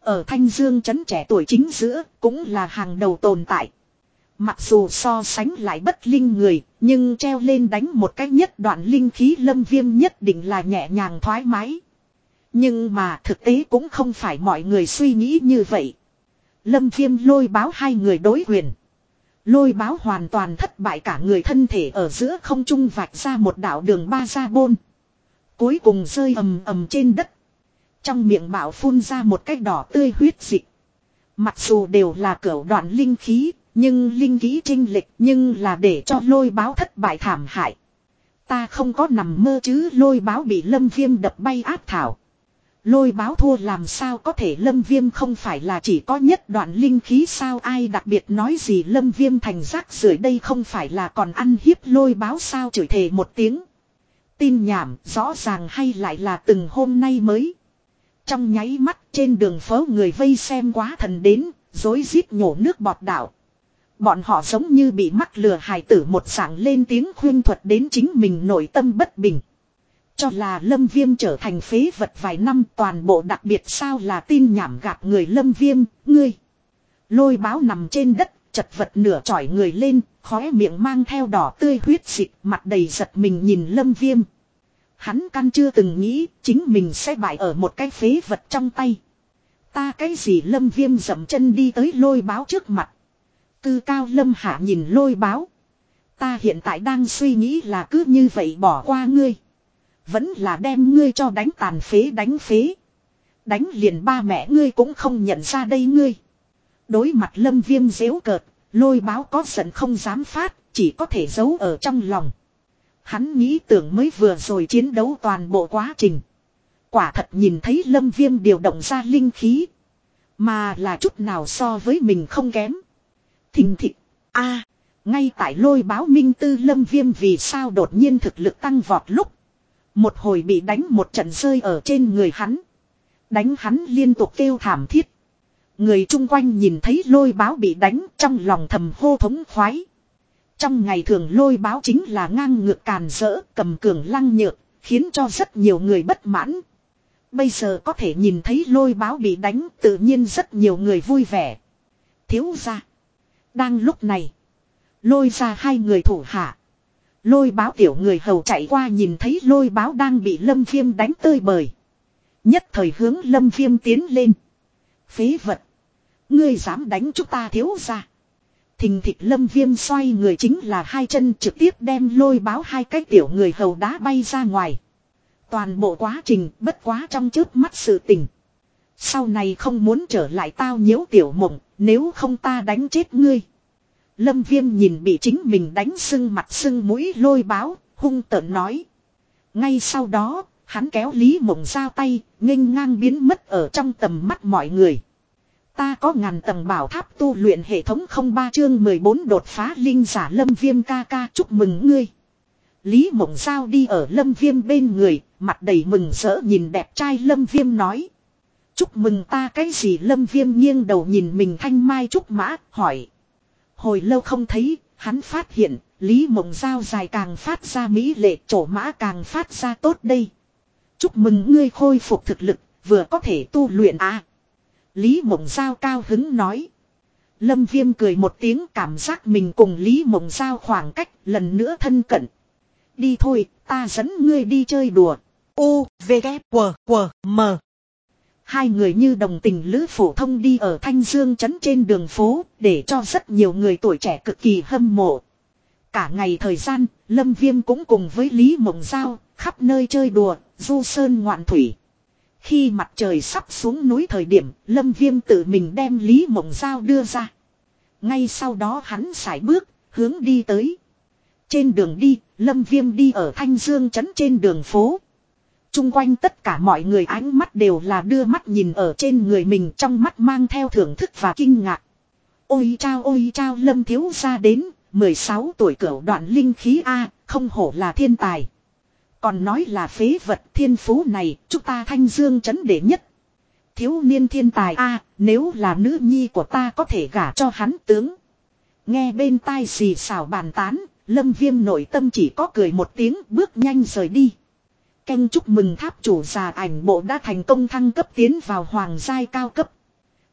Ở Thanh Dương trấn trẻ tuổi chính giữa cũng là hàng đầu tồn tại. Mặc dù so sánh lại bất linh người, nhưng treo lên đánh một cách nhất đoạn linh khí lâm viêm nhất định là nhẹ nhàng thoải mái. Nhưng mà thực tế cũng không phải mọi người suy nghĩ như vậy. Lâm Viêm lôi báo hai người đối quyền. Lôi báo hoàn toàn thất bại cả người thân thể ở giữa không trung vạch ra một đảo đường ba ra bôn. Cuối cùng rơi ầm ầm trên đất. Trong miệng bảo phun ra một cái đỏ tươi huyết dịch. Mặc dù đều là cửu đoạn linh khí, nhưng linh khí trinh lịch nhưng là để cho lôi báo thất bại thảm hại. Ta không có nằm mơ chứ lôi báo bị lâm viêm đập bay áp thảo. Lôi báo thua làm sao có thể lâm viêm không phải là chỉ có nhất đoạn linh khí sao ai đặc biệt nói gì lâm viêm thành rác rưởi đây không phải là còn ăn hiếp lôi báo sao chửi thề một tiếng. Tin nhảm rõ ràng hay lại là từng hôm nay mới. Trong nháy mắt trên đường phố người vây xem quá thần đến, dối rít nhổ nước bọt đảo. Bọn họ giống như bị mắc lừa hài tử một sảng lên tiếng khuyên thuật đến chính mình nội tâm bất bình. Cho là lâm viêm trở thành phế vật vài năm toàn bộ đặc biệt sao là tin nhảm gặp người lâm viêm, ngươi. Lôi báo nằm trên đất, chật vật nửa trỏi người lên, khóe miệng mang theo đỏ tươi huyết xịt, mặt đầy giật mình nhìn lâm viêm. Hắn căn chưa từng nghĩ chính mình sẽ bại ở một cái phế vật trong tay. Ta cái gì lâm viêm dậm chân đi tới lôi báo trước mặt. Cư cao lâm hạ nhìn lôi báo. Ta hiện tại đang suy nghĩ là cứ như vậy bỏ qua ngươi. Vẫn là đem ngươi cho đánh tàn phế đánh phế. Đánh liền ba mẹ ngươi cũng không nhận ra đây ngươi. Đối mặt lâm viêm dễu cợt, lôi báo có giận không dám phát, chỉ có thể giấu ở trong lòng. Hắn nghĩ tưởng mới vừa rồi chiến đấu toàn bộ quá trình. Quả thật nhìn thấy lâm viêm điều động ra linh khí. Mà là chút nào so với mình không kém. Thình thịch. a ngay tại lôi báo minh tư lâm viêm vì sao đột nhiên thực lực tăng vọt lúc. Một hồi bị đánh một trận rơi ở trên người hắn. Đánh hắn liên tục kêu thảm thiết. Người chung quanh nhìn thấy lôi báo bị đánh trong lòng thầm hô thống khoái. Trong ngày thường lôi báo chính là ngang ngược càn rỡ cầm cường lăng nhược, khiến cho rất nhiều người bất mãn. Bây giờ có thể nhìn thấy lôi báo bị đánh tự nhiên rất nhiều người vui vẻ. Thiếu ra. Đang lúc này. Lôi ra hai người thủ hạ. Lôi báo tiểu người hầu chạy qua nhìn thấy lôi báo đang bị lâm viêm đánh tơi bời. Nhất thời hướng lâm viêm tiến lên. Phế vật. Ngươi dám đánh chúng ta thiếu ra. Thình thịt lâm viêm xoay người chính là hai chân trực tiếp đem lôi báo hai cái tiểu người hầu đá bay ra ngoài. Toàn bộ quá trình bất quá trong trước mắt sự tình. Sau này không muốn trở lại tao nhiễu tiểu mộng, nếu không ta đánh chết ngươi. Lâm viêm nhìn bị chính mình đánh sưng mặt sưng mũi lôi báo, hung tợn nói. Ngay sau đó, hắn kéo Lý Mộng ra tay, nghênh ngang biến mất ở trong tầm mắt mọi người. Ta có ngàn tầng bảo tháp tu luyện hệ thống không ba chương 14 đột phá linh giả lâm viêm ca ca chúc mừng ngươi. Lý mộng giao đi ở lâm viêm bên người, mặt đầy mừng rỡ nhìn đẹp trai lâm viêm nói. Chúc mừng ta cái gì lâm viêm nghiêng đầu nhìn mình thanh mai trúc mã, hỏi. Hồi lâu không thấy, hắn phát hiện, Lý mộng giao dài càng phát ra mỹ lệ trổ mã càng phát ra tốt đây. Chúc mừng ngươi khôi phục thực lực, vừa có thể tu luyện à. Lý Mộng Giao cao hứng nói. Lâm Viêm cười một tiếng cảm giác mình cùng Lý Mộng Giao khoảng cách lần nữa thân cận. Đi thôi, ta dẫn ngươi đi chơi đùa. U, V, K, W, W, M. Hai người như đồng tình lữ phổ thông đi ở Thanh Dương trấn trên đường phố, để cho rất nhiều người tuổi trẻ cực kỳ hâm mộ. Cả ngày thời gian, Lâm Viêm cũng cùng với Lý Mộng Giao, khắp nơi chơi đùa, du sơn ngoạn thủy. Khi mặt trời sắp xuống núi thời điểm, Lâm Viêm tự mình đem Lý Mộng Giao đưa ra. Ngay sau đó hắn sải bước, hướng đi tới. Trên đường đi, Lâm Viêm đi ở Thanh Dương trấn trên đường phố. Trung quanh tất cả mọi người ánh mắt đều là đưa mắt nhìn ở trên người mình trong mắt mang theo thưởng thức và kinh ngạc. Ôi chao ôi chao Lâm thiếu ra đến, 16 tuổi cửu đoạn linh khí A, không hổ là thiên tài. Còn nói là phế vật thiên phú này, chúng ta thanh dương chấn đệ nhất. Thiếu niên thiên tài a nếu là nữ nhi của ta có thể gả cho hắn tướng. Nghe bên tai xì xào bàn tán, lâm viêm nội tâm chỉ có cười một tiếng bước nhanh rời đi. Canh chúc mừng tháp chủ già ảnh bộ đã thành công thăng cấp tiến vào hoàng giai cao cấp.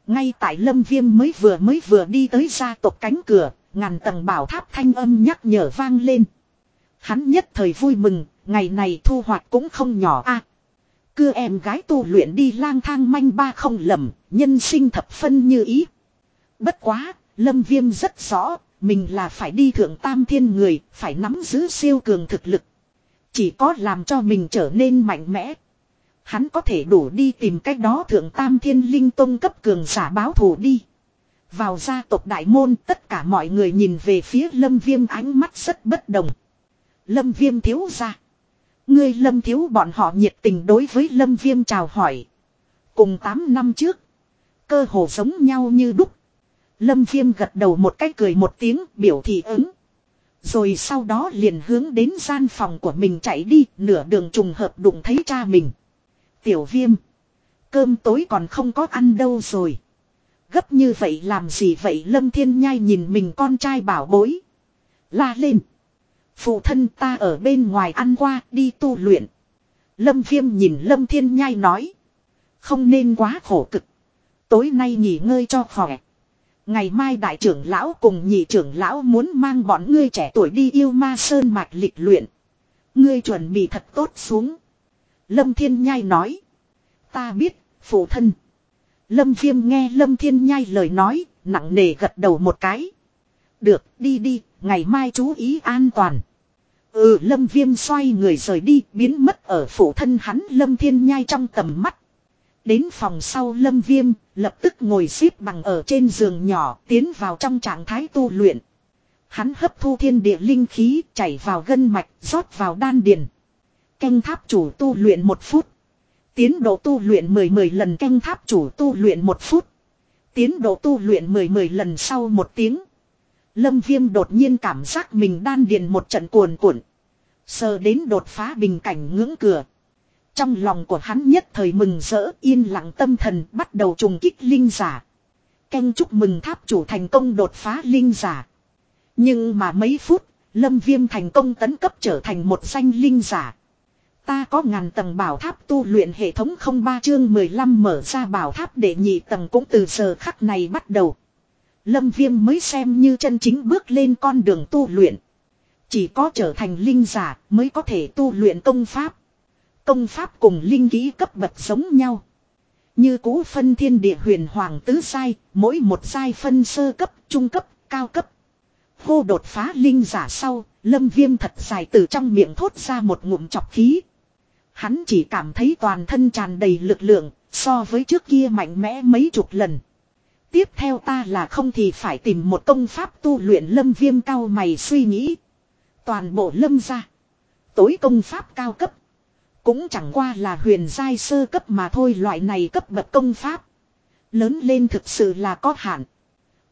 Ngay tại lâm viêm mới vừa mới vừa đi tới gia tộc cánh cửa, ngàn tầng bảo tháp thanh âm nhắc nhở vang lên. Hắn nhất thời vui mừng, Ngày này thu hoạch cũng không nhỏ a. Cưa em gái tu luyện đi lang thang manh ba không lầm, nhân sinh thập phân như ý. Bất quá, Lâm Viêm rất rõ, mình là phải đi thượng tam thiên người, phải nắm giữ siêu cường thực lực. Chỉ có làm cho mình trở nên mạnh mẽ. Hắn có thể đủ đi tìm cách đó thượng tam thiên linh tông cấp cường giả báo thù đi. Vào gia tộc đại môn, tất cả mọi người nhìn về phía lâm viêm ánh mắt rất bất đồng. Lâm viêm thiếu ra. Ngươi lâm thiếu bọn họ nhiệt tình đối với lâm viêm chào hỏi. Cùng 8 năm trước. Cơ hồ giống nhau như đúc. Lâm viêm gật đầu một cách cười một tiếng, biểu thị ứng. Rồi sau đó liền hướng đến gian phòng của mình chạy đi, nửa đường trùng hợp đụng thấy cha mình. Tiểu viêm. Cơm tối còn không có ăn đâu rồi. Gấp như vậy làm gì vậy Lâm Thiên Nhai nhìn mình con trai bảo bối. La lên. Phụ thân ta ở bên ngoài ăn qua, đi tu luyện. Lâm Viêm nhìn Lâm Thiên Nhai nói. Không nên quá khổ cực. Tối nay nghỉ ngơi cho khỏe. Ngày mai đại trưởng lão cùng nhị trưởng lão muốn mang bọn ngươi trẻ tuổi đi yêu ma sơn mạch lịch luyện. Ngươi chuẩn bị thật tốt xuống. Lâm Thiên Nhai nói. Ta biết, phụ thân. Lâm Viêm nghe Lâm Thiên Nhai lời nói, nặng nề gật đầu một cái. Được, đi đi, ngày mai chú ý an toàn. Ừ, Lâm Viêm xoay người rời đi, biến mất ở phụ thân hắn Lâm Thiên Nhai trong tầm mắt. Đến phòng sau Lâm Viêm, lập tức ngồi xếp bằng ở trên giường nhỏ, tiến vào trong trạng thái tu luyện. Hắn hấp thu thiên địa linh khí, chảy vào gân mạch, rót vào đan điền. Canh tháp chủ tu luyện một phút. Tiến độ tu luyện 10-10 lần canh tháp chủ tu luyện một phút. Tiến độ tu luyện 10-10 lần sau một tiếng. Lâm Viêm đột nhiên cảm giác mình đan điền một trận cuồn cuộn. Sờ đến đột phá bình cảnh ngưỡng cửa. Trong lòng của hắn nhất thời mừng rỡ yên lặng tâm thần bắt đầu trùng kích linh giả. Canh chúc mừng tháp chủ thành công đột phá linh giả. Nhưng mà mấy phút, Lâm Viêm thành công tấn cấp trở thành một danh linh giả. Ta có ngàn tầng bảo tháp tu luyện hệ thống 03 chương 15 mở ra bảo tháp để nhị tầng cũng từ giờ khắc này bắt đầu. Lâm Viêm mới xem như chân chính bước lên con đường tu luyện. Chỉ có trở thành linh giả mới có thể tu luyện công pháp. Công pháp cùng linh ký cấp bậc giống nhau. Như cũ phân thiên địa huyền hoàng tứ sai, mỗi một sai phân sơ cấp, trung cấp, cao cấp. Hô đột phá linh giả sau, lâm viêm thật dài từ trong miệng thốt ra một ngụm chọc khí. Hắn chỉ cảm thấy toàn thân tràn đầy lực lượng, so với trước kia mạnh mẽ mấy chục lần. Tiếp theo ta là không thì phải tìm một công pháp tu luyện lâm viêm cao mày suy nghĩ. Toàn bộ lâm ra. Tối công pháp cao cấp. Cũng chẳng qua là huyền giai sơ cấp mà thôi loại này cấp bậc công pháp. Lớn lên thực sự là có hạn.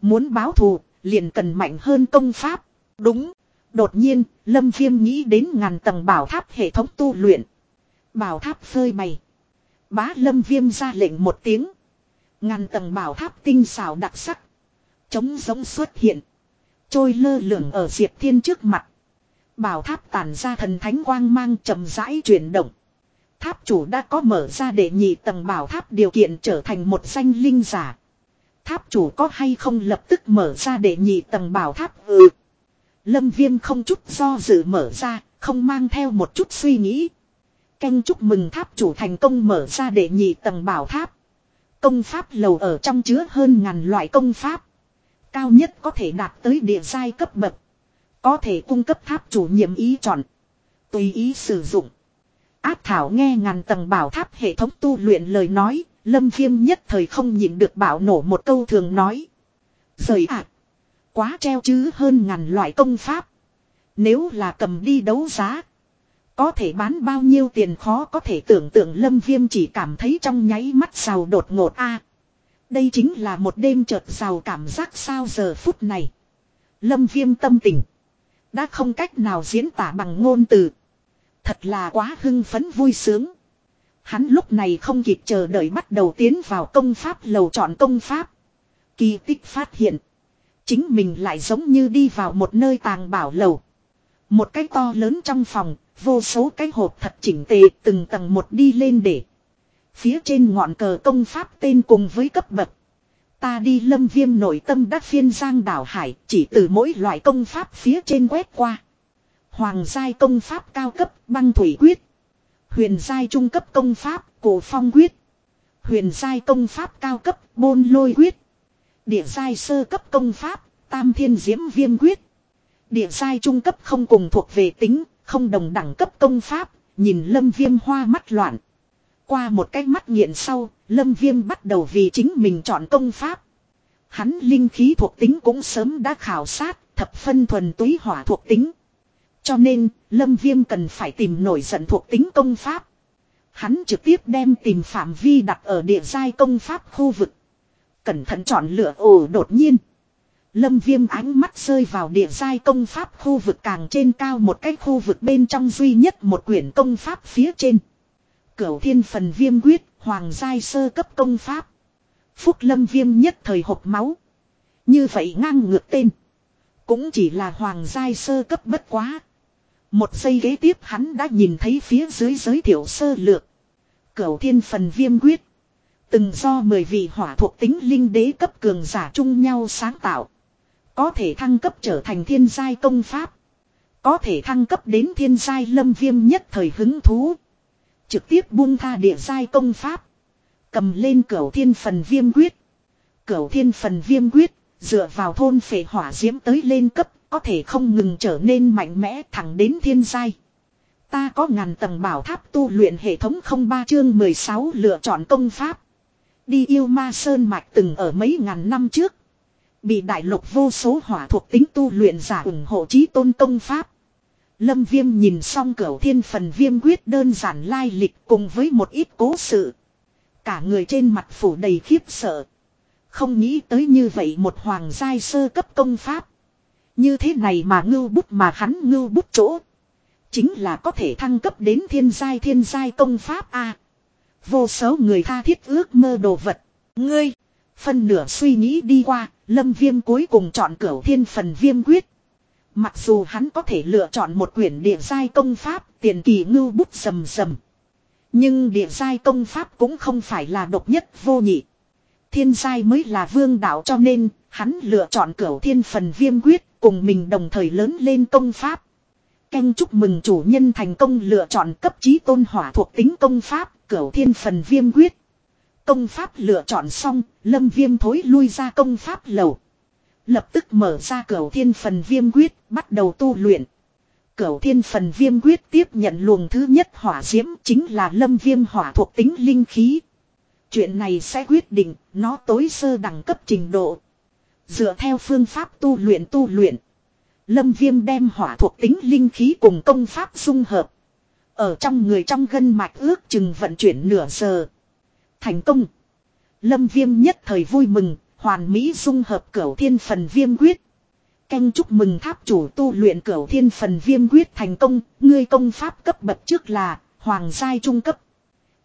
Muốn báo thù, liền cần mạnh hơn công pháp. Đúng. Đột nhiên, Lâm Viêm nghĩ đến ngàn tầng bảo tháp hệ thống tu luyện. Bảo tháp phơi bày. Bá Lâm Viêm ra lệnh một tiếng. Ngàn tầng bảo tháp tinh xảo đặc sắc. Chống giống xuất hiện. Trôi lơ lửng ở Diệp Thiên trước mặt. Bảo tháp tản ra thần thánh quang mang chậm rãi chuyển động. Tháp chủ đã có mở ra để nhị tầng bảo tháp điều kiện trở thành một danh linh giả. Tháp chủ có hay không lập tức mở ra để nhị tầng bảo tháp ừ. Lâm viêm không chút do dự mở ra, không mang theo một chút suy nghĩ. Canh chúc mừng tháp chủ thành công mở ra để nhị tầng bảo tháp. Công pháp lầu ở trong chứa hơn ngàn loại công pháp. Cao nhất có thể đạt tới địa giai cấp bậc. Có thể cung cấp tháp chủ nhiệm ý chọn. Tùy ý sử dụng. Áp thảo nghe ngàn tầng bảo tháp hệ thống tu luyện lời nói. Lâm viêm nhất thời không nhịn được bảo nổ một câu thường nói. Rời ạ. quá treo chứ hơn ngàn loại công pháp. Nếu là cầm đi đấu giá. Có thể bán bao nhiêu tiền khó có thể tưởng tượng lâm viêm chỉ cảm thấy trong nháy mắt giàu đột ngột a Đây chính là một đêm chợt giàu cảm giác sao giờ phút này. Lâm viêm tâm tình. Đã không cách nào diễn tả bằng ngôn từ. Thật là quá hưng phấn vui sướng. Hắn lúc này không kịp chờ đợi bắt đầu tiến vào công pháp lầu chọn công pháp. Kỳ tích phát hiện. Chính mình lại giống như đi vào một nơi tàng bảo lầu. Một cái to lớn trong phòng, vô số cái hộp thật chỉnh tề từng tầng một đi lên để. Phía trên ngọn cờ công pháp tên cùng với cấp bậc. Ta đi lâm viêm nội tâm đắc phiên giang đảo hải chỉ từ mỗi loại công pháp phía trên quét qua. Hoàng giai công pháp cao cấp băng thủy quyết. Huyền giai trung cấp công pháp cổ phong quyết. Huyền giai công pháp cao cấp bôn lôi quyết. Địa giai sơ cấp công pháp Tam thiên diễm viêm quyết. Địa giai trung cấp không cùng thuộc về tính, không đồng đẳng cấp công pháp, nhìn lâm viêm hoa mắt loạn. Qua một cái mắt nghiện sau, lâm viêm bắt đầu vì chính mình chọn công pháp. Hắn linh khí thuộc tính cũng sớm đã khảo sát, thập phân thuần túy hỏa thuộc tính. Cho nên, lâm viêm cần phải tìm nổi giận thuộc tính công pháp. Hắn trực tiếp đem tìm phạm vi đặt ở địa giai công pháp khu vực. Cẩn thận chọn lựa ồ đột nhiên. Lâm viêm ánh mắt rơi vào địa giai công pháp khu vực càng trên cao một cái khu vực bên trong duy nhất một quyển công pháp phía trên. Cửu thiên phần viêm quyết, hoàng giai sơ cấp công pháp. Phúc lâm viêm nhất thời hộp máu. Như vậy ngang ngược tên. Cũng chỉ là hoàng giai sơ cấp bất quá. Một giây ghế tiếp hắn đã nhìn thấy phía dưới giới thiệu sơ lược. Cửu thiên phần viêm quyết. Từng do mười vị hỏa thuộc tính linh đế cấp cường giả chung nhau sáng tạo. Có thể thăng cấp trở thành thiên giai công pháp. Có thể thăng cấp đến thiên giai lâm viêm nhất thời hứng thú. Trực tiếp buông tha địa giai công pháp. Cầm lên cửu thiên phần viêm quyết. Cửu thiên phần viêm quyết, dựa vào thôn phệ hỏa diễm tới lên cấp, có thể không ngừng trở nên mạnh mẽ thẳng đến thiên giai. Ta có ngàn tầng bảo tháp tu luyện hệ thống không ba chương 16 lựa chọn công pháp. Đi yêu ma sơn mạch từng ở mấy ngàn năm trước. Bị đại lục vô số hỏa thuộc tính tu luyện giả ủng hộ chí tôn công pháp. Lâm viêm nhìn xong cửa thiên phần viêm quyết đơn giản lai lịch cùng với một ít cố sự. Cả người trên mặt phủ đầy khiếp sợ. Không nghĩ tới như vậy một hoàng giai sơ cấp công pháp. Như thế này mà ngưu bút mà hắn ngưu bút chỗ. Chính là có thể thăng cấp đến thiên giai thiên giai công pháp A. vô số người tha thiết ước mơ đồ vật. Ngươi. Phân nửa suy nghĩ đi qua, lâm viêm cuối cùng chọn cửu thiên phần viêm quyết. Mặc dù hắn có thể lựa chọn một quyển địa giai công pháp, tiền kỳ ngưu bút sầm sầm. Nhưng địa giai công pháp cũng không phải là độc nhất vô nhị. Thiên giai mới là vương đạo cho nên, hắn lựa chọn cửu thiên phần viêm quyết, cùng mình đồng thời lớn lên công pháp. Canh chúc mừng chủ nhân thành công lựa chọn cấp trí tôn hỏa thuộc tính công pháp, cửu thiên phần viêm quyết. Công pháp lựa chọn xong, lâm viêm thối lui ra công pháp lầu. Lập tức mở ra cửu thiên phần viêm quyết, bắt đầu tu luyện. Cửu thiên phần viêm quyết tiếp nhận luồng thứ nhất hỏa diễm chính là lâm viêm hỏa thuộc tính linh khí. Chuyện này sẽ quyết định nó tối sơ đẳng cấp trình độ. Dựa theo phương pháp tu luyện tu luyện. Lâm viêm đem hỏa thuộc tính linh khí cùng công pháp dung hợp. Ở trong người trong gân mạch ước chừng vận chuyển nửa giờ. Thành công. Lâm viêm nhất thời vui mừng, hoàn mỹ dung hợp cửu thiên phần viêm quyết. Canh chúc mừng tháp chủ tu luyện cửu thiên phần viêm quyết thành công, ngươi công pháp cấp bậc trước là hoàng giai trung cấp.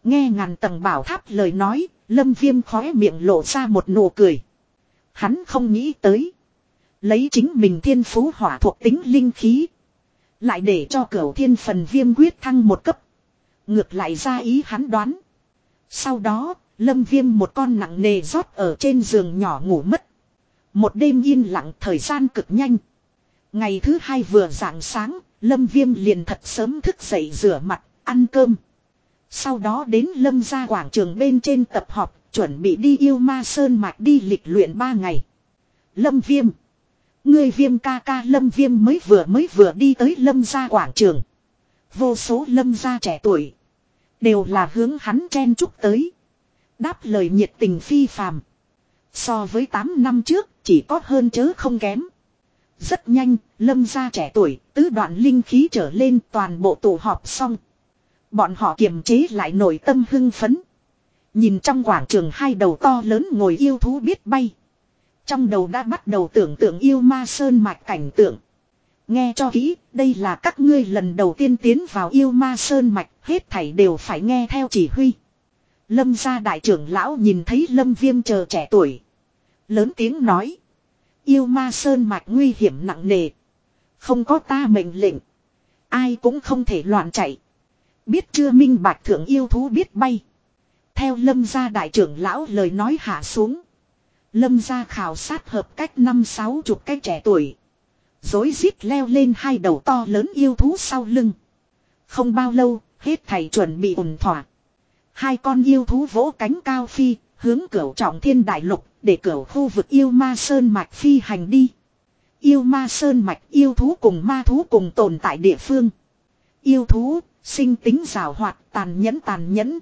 Nghe ngàn tầng bảo tháp lời nói, lâm viêm khóe miệng lộ ra một nụ cười. Hắn không nghĩ tới. Lấy chính mình thiên phú hỏa thuộc tính linh khí. Lại để cho cửu thiên phần viêm quyết thăng một cấp. Ngược lại ra ý hắn đoán. Sau đó, lâm viêm một con nặng nề rót ở trên giường nhỏ ngủ mất. Một đêm yên lặng thời gian cực nhanh. Ngày thứ hai vừa rạng sáng, lâm viêm liền thật sớm thức dậy rửa mặt, ăn cơm. Sau đó đến lâm ra quảng trường bên trên tập họp, chuẩn bị đi yêu ma sơn mạch đi lịch luyện ba ngày. Lâm viêm. Người viêm ca ca lâm viêm mới vừa mới vừa đi tới lâm gia quảng trường. Vô số lâm gia trẻ tuổi. Đều là hướng hắn chen chúc tới. Đáp lời nhiệt tình phi phàm. So với 8 năm trước chỉ có hơn chớ không kém. Rất nhanh, lâm gia trẻ tuổi, tứ đoạn linh khí trở lên toàn bộ tụ họp xong. Bọn họ kiềm chế lại nổi tâm hưng phấn. Nhìn trong quảng trường hai đầu to lớn ngồi yêu thú biết bay. Trong đầu đã bắt đầu tưởng tượng yêu ma sơn mạch cảnh tượng. Nghe cho kỹ, đây là các ngươi lần đầu tiên tiến vào yêu ma sơn mạch, hết thảy đều phải nghe theo chỉ huy. Lâm gia đại trưởng lão nhìn thấy lâm viêm chờ trẻ tuổi. Lớn tiếng nói. Yêu ma sơn mạch nguy hiểm nặng nề. Không có ta mệnh lệnh. Ai cũng không thể loạn chạy. Biết chưa minh bạch thượng yêu thú biết bay. Theo lâm gia đại trưởng lão lời nói hạ xuống. Lâm gia khảo sát hợp cách năm sáu chục cái trẻ tuổi. Dối rít leo lên hai đầu to lớn yêu thú sau lưng. Không bao lâu, hết thầy chuẩn bị ổn thỏa. Hai con yêu thú vỗ cánh cao phi, hướng cửa trọng thiên đại lục, để cửa khu vực yêu ma sơn mạch phi hành đi. yêu ma sơn mạch yêu thú cùng ma thú cùng tồn tại địa phương. Yêu thú, sinh tính rào hoạt, tàn nhẫn tàn nhẫn.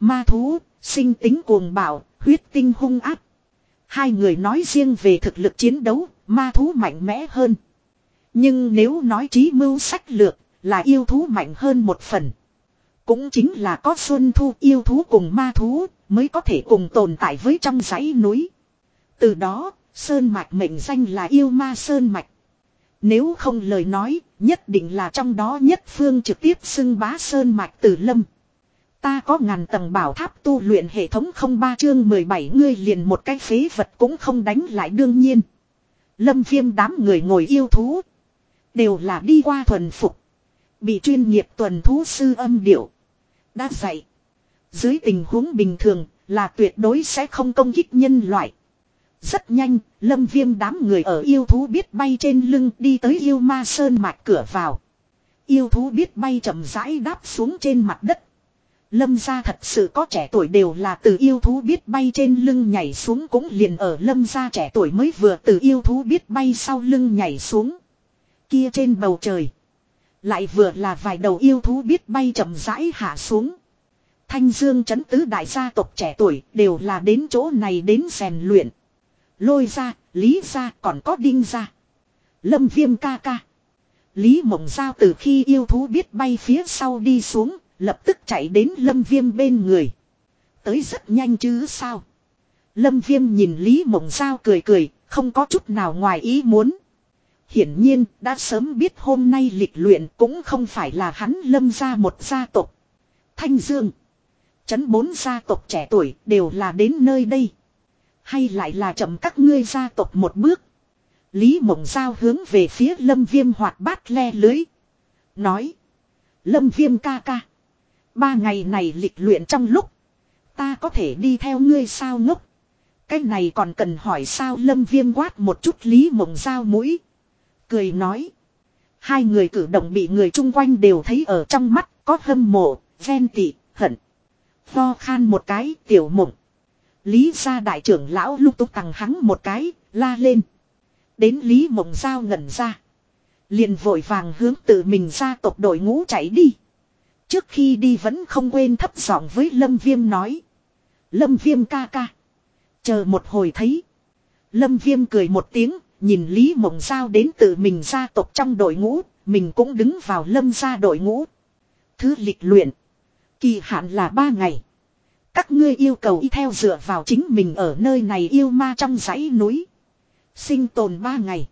Ma thú, sinh tính cuồng bạo, huyết tinh hung áp. Hai người nói riêng về thực lực chiến đấu, ma thú mạnh mẽ hơn. Nhưng nếu nói trí mưu sách lược, là yêu thú mạnh hơn một phần. Cũng chính là có xuân thu yêu thú cùng ma thú, mới có thể cùng tồn tại với trong dãy núi. Từ đó, Sơn Mạch mệnh danh là yêu ma Sơn Mạch. Nếu không lời nói, nhất định là trong đó nhất phương trực tiếp xưng bá Sơn Mạch Tử Lâm. Ta có ngàn tầng bảo tháp tu luyện hệ thống không ba chương 17 ngươi liền một cái phế vật cũng không đánh lại đương nhiên. Lâm viêm đám người ngồi yêu thú. Đều là đi qua thuần phục. Bị chuyên nghiệp tuần thú sư âm điệu. Đã dạy. Dưới tình huống bình thường là tuyệt đối sẽ không công kích nhân loại. Rất nhanh, lâm viêm đám người ở yêu thú biết bay trên lưng đi tới yêu ma sơn mạch cửa vào. Yêu thú biết bay chậm rãi đáp xuống trên mặt đất. Lâm gia thật sự có trẻ tuổi đều là từ yêu thú biết bay trên lưng nhảy xuống cũng liền ở lâm gia trẻ tuổi mới vừa từ yêu thú biết bay sau lưng nhảy xuống. Kia trên bầu trời. Lại vừa là vài đầu yêu thú biết bay chậm rãi hạ xuống. Thanh Dương chấn tứ đại gia tộc trẻ tuổi đều là đến chỗ này đến rèn luyện. Lôi ra, lý ra còn có đinh ra. Lâm viêm ca ca. Lý mộng giao từ khi yêu thú biết bay phía sau đi xuống, lập tức chạy đến lâm viêm bên người. Tới rất nhanh chứ sao. Lâm viêm nhìn Lý mộng giao cười cười, không có chút nào ngoài ý muốn. Hiển nhiên, đã sớm biết hôm nay lịch luyện cũng không phải là hắn lâm ra một gia tộc. Thanh Dương. Chấn bốn gia tộc trẻ tuổi đều là đến nơi đây. Hay lại là chậm các ngươi gia tộc một bước. Lý mộng giao hướng về phía lâm viêm hoạt bát le lưới. Nói. Lâm viêm ca ca. Ba ngày này lịch luyện trong lúc. Ta có thể đi theo ngươi sao ngốc. Cái này còn cần hỏi sao lâm viêm quát một chút lý mộng giao mũi. Cười nói. Hai người cử động bị người chung quanh đều thấy ở trong mắt có hâm mộ, ghen tị, hận. Tho khan một cái tiểu mộng. Lý gia đại trưởng lão lúc túc tằng hắn một cái, la lên. Đến Lý mộng giao ngẩn ra. liền vội vàng hướng tự mình ra tộc đội ngũ chạy đi. Trước khi đi vẫn không quên thấp giọng với Lâm Viêm nói. Lâm Viêm ca ca. Chờ một hồi thấy. Lâm Viêm cười một tiếng, nhìn Lý Mộng Giao đến tự mình gia tộc trong đội ngũ, mình cũng đứng vào Lâm gia đội ngũ. Thứ lịch luyện. Kỳ hạn là ba ngày. Các ngươi yêu cầu y theo dựa vào chính mình ở nơi này yêu ma trong dãy núi. Sinh tồn ba ngày.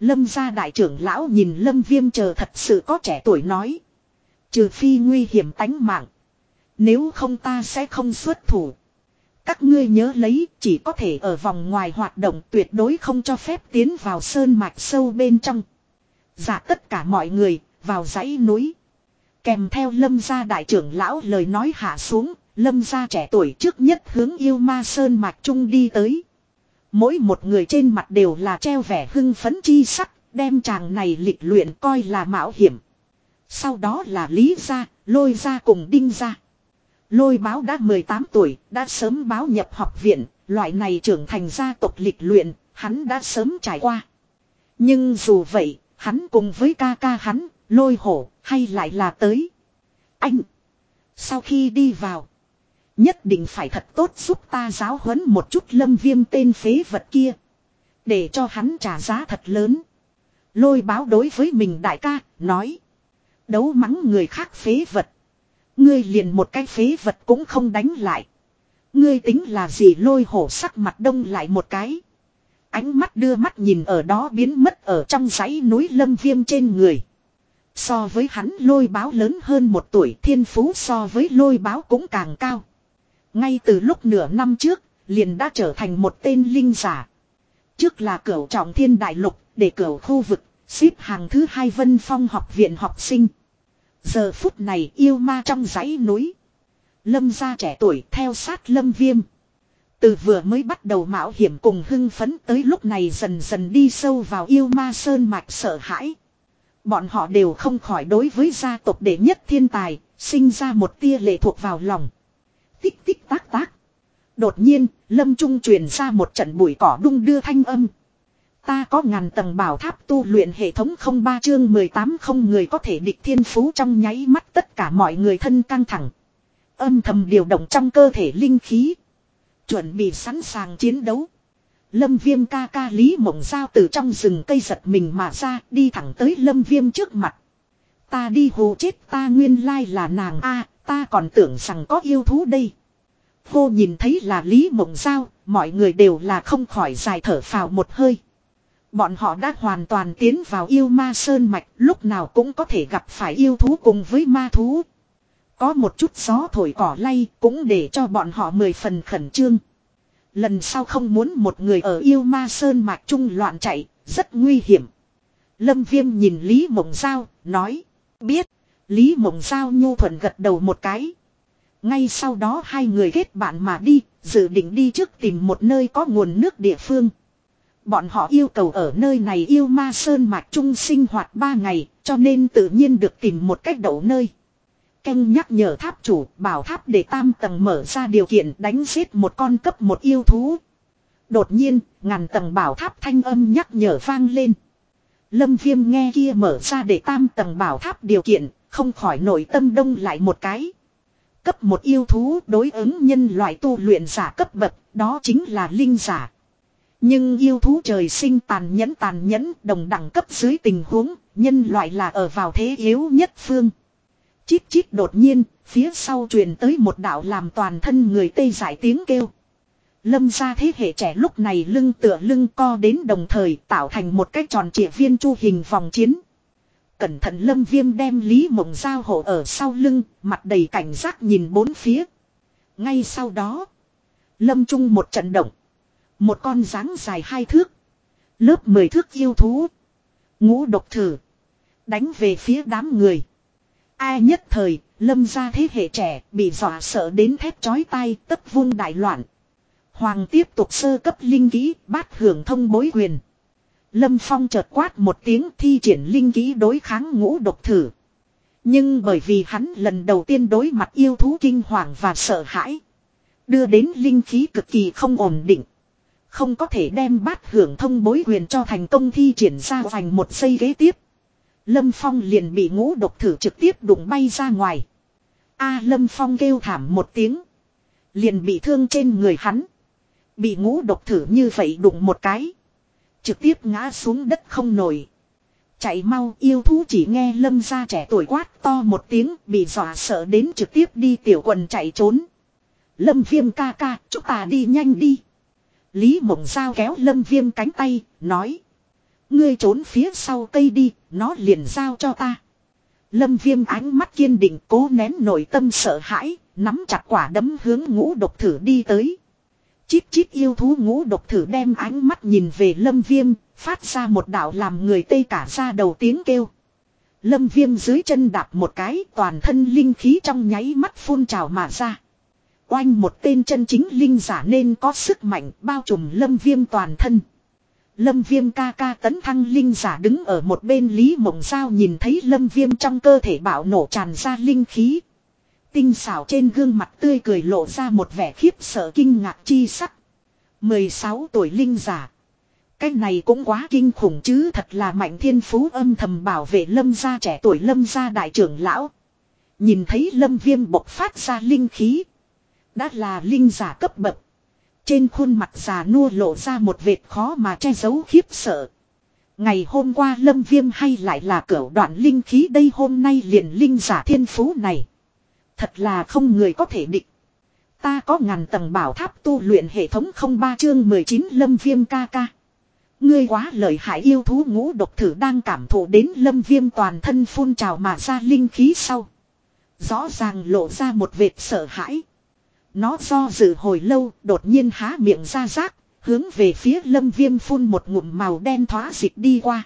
Lâm gia đại trưởng lão nhìn Lâm Viêm chờ thật sự có trẻ tuổi nói. Trừ phi nguy hiểm tánh mạng. Nếu không ta sẽ không xuất thủ. Các ngươi nhớ lấy chỉ có thể ở vòng ngoài hoạt động tuyệt đối không cho phép tiến vào sơn mạch sâu bên trong. Giả tất cả mọi người vào dãy núi. Kèm theo lâm gia đại trưởng lão lời nói hạ xuống, lâm gia trẻ tuổi trước nhất hướng yêu ma sơn mạch trung đi tới. Mỗi một người trên mặt đều là treo vẻ hưng phấn chi sắc, đem chàng này lịch luyện coi là mạo hiểm. Sau đó là Lý Gia, Lôi Gia cùng Đinh Gia. Lôi báo đã 18 tuổi, đã sớm báo nhập học viện, loại này trưởng thành gia tộc lịch luyện, hắn đã sớm trải qua. Nhưng dù vậy, hắn cùng với ca ca hắn, lôi hổ, hay lại là tới. Anh! Sau khi đi vào, nhất định phải thật tốt giúp ta giáo huấn một chút lâm viêm tên phế vật kia. Để cho hắn trả giá thật lớn. Lôi báo đối với mình đại ca, nói. Đấu mắng người khác phế vật. Ngươi liền một cái phế vật cũng không đánh lại. Ngươi tính là gì lôi hổ sắc mặt đông lại một cái. Ánh mắt đưa mắt nhìn ở đó biến mất ở trong dãy núi lâm viêm trên người. So với hắn lôi báo lớn hơn một tuổi thiên phú so với lôi báo cũng càng cao. Ngay từ lúc nửa năm trước, liền đã trở thành một tên linh giả. Trước là cửu trọng thiên đại lục, để cửu khu vực, xếp hàng thứ hai vân phong học viện học sinh. Giờ phút này yêu ma trong dãy núi. Lâm gia trẻ tuổi theo sát lâm viêm. Từ vừa mới bắt đầu mạo hiểm cùng hưng phấn tới lúc này dần dần đi sâu vào yêu ma sơn mạch sợ hãi. Bọn họ đều không khỏi đối với gia tộc đệ nhất thiên tài, sinh ra một tia lệ thuộc vào lòng. Tích tích tác tác. Đột nhiên, lâm trung truyền ra một trận bụi cỏ đung đưa thanh âm. Ta có ngàn tầng bảo tháp tu luyện hệ thống không ba chương 18 không người có thể địch thiên phú trong nháy mắt tất cả mọi người thân căng thẳng. Âm thầm điều động trong cơ thể linh khí. Chuẩn bị sẵn sàng chiến đấu. Lâm viêm ca ca lý mộng giao từ trong rừng cây giật mình mà ra đi thẳng tới lâm viêm trước mặt. Ta đi hồ chết ta nguyên lai là nàng a ta còn tưởng rằng có yêu thú đây. cô nhìn thấy là lý mộng giao, mọi người đều là không khỏi dài thở phào một hơi. Bọn họ đã hoàn toàn tiến vào yêu ma sơn mạch, lúc nào cũng có thể gặp phải yêu thú cùng với ma thú. Có một chút gió thổi cỏ lay cũng để cho bọn họ mười phần khẩn trương. Lần sau không muốn một người ở yêu ma sơn mạch trung loạn chạy, rất nguy hiểm. Lâm Viêm nhìn Lý Mộng Giao, nói. Biết. Lý Mộng Giao nhu thuận gật đầu một cái. Ngay sau đó hai người kết bạn mà đi, dự định đi trước tìm một nơi có nguồn nước địa phương. Bọn họ yêu cầu ở nơi này yêu ma sơn mạch trung sinh hoạt ba ngày, cho nên tự nhiên được tìm một cách đậu nơi. Canh nhắc nhở tháp chủ bảo tháp để tam tầng mở ra điều kiện đánh giết một con cấp một yêu thú. Đột nhiên, ngàn tầng bảo tháp thanh âm nhắc nhở vang lên. Lâm viêm nghe kia mở ra để tam tầng bảo tháp điều kiện, không khỏi nội tâm đông lại một cái. Cấp một yêu thú đối ứng nhân loại tu luyện giả cấp bậc, đó chính là linh giả. Nhưng yêu thú trời sinh tàn nhẫn tàn nhẫn đồng đẳng cấp dưới tình huống, nhân loại là ở vào thế yếu nhất phương. Chít chít đột nhiên, phía sau truyền tới một đạo làm toàn thân người tê giải tiếng kêu. Lâm ra thế hệ trẻ lúc này lưng tựa lưng co đến đồng thời tạo thành một cái tròn trịa viên chu hình vòng chiến. Cẩn thận lâm viêm đem Lý Mộng Giao hộ ở sau lưng, mặt đầy cảnh giác nhìn bốn phía. Ngay sau đó, lâm trung một trận động. Một con dáng dài hai thước. Lớp mười thước yêu thú. Ngũ độc thử. Đánh về phía đám người. Ai nhất thời, lâm ra thế hệ trẻ, bị dọa sợ đến thét chói tai, tất vung đại loạn. Hoàng tiếp tục sơ cấp linh ký bát hưởng thông bối quyền. Lâm Phong chợt quát một tiếng thi triển linh ký đối kháng ngũ độc thử. Nhưng bởi vì hắn lần đầu tiên đối mặt yêu thú kinh hoàng và sợ hãi. Đưa đến linh khí cực kỳ không ổn định. Không có thể đem bát hưởng thông bối quyền cho thành công thi triển ra vành một giây ghế tiếp. Lâm Phong liền bị ngũ độc thử trực tiếp đụng bay ra ngoài. A Lâm Phong kêu thảm một tiếng. Liền bị thương trên người hắn. Bị ngũ độc thử như vậy đụng một cái. Trực tiếp ngã xuống đất không nổi. Chạy mau yêu thú chỉ nghe lâm ra trẻ tuổi quát to một tiếng bị dọa sợ đến trực tiếp đi tiểu quần chạy trốn. Lâm viêm ca ca, chúng ta đi nhanh đi. Lý mộng giao kéo lâm viêm cánh tay, nói. Ngươi trốn phía sau cây đi, nó liền giao cho ta. Lâm viêm ánh mắt kiên định cố nén nội tâm sợ hãi, nắm chặt quả đấm hướng ngũ độc thử đi tới. Chít chít yêu thú ngũ độc thử đem ánh mắt nhìn về lâm viêm, phát ra một đạo làm người tây cả ra đầu tiếng kêu. Lâm viêm dưới chân đạp một cái toàn thân linh khí trong nháy mắt phun trào mà ra. Oanh một tên chân chính linh giả nên có sức mạnh bao trùm lâm viêm toàn thân. Lâm viêm ca ca tấn thăng linh giả đứng ở một bên Lý Mộng Giao nhìn thấy lâm viêm trong cơ thể bạo nổ tràn ra linh khí. Tinh xảo trên gương mặt tươi cười lộ ra một vẻ khiếp sợ kinh ngạc chi sắc. 16 tuổi linh giả. Cái này cũng quá kinh khủng chứ thật là mạnh thiên phú âm thầm bảo vệ lâm gia trẻ tuổi lâm gia đại trưởng lão. Nhìn thấy lâm viêm bộc phát ra linh khí. Đã là linh giả cấp bậc. Trên khuôn mặt già nua lộ ra một vệt khó mà che giấu khiếp sợ. Ngày hôm qua lâm viêm hay lại là cửu đoạn linh khí đây hôm nay liền linh giả thiên phú này. Thật là không người có thể địch. Ta có ngàn tầng bảo tháp tu luyện hệ thống không ba chương 19 lâm viêm ca ca. Ngươi quá lợi hại yêu thú ngũ độc thử đang cảm thụ đến lâm viêm toàn thân phun trào mà ra linh khí sau. Rõ ràng lộ ra một vệt sợ hãi. Nó do dự hồi lâu, đột nhiên há miệng ra rác, hướng về phía lâm viêm phun một ngụm màu đen thoá dịch đi qua.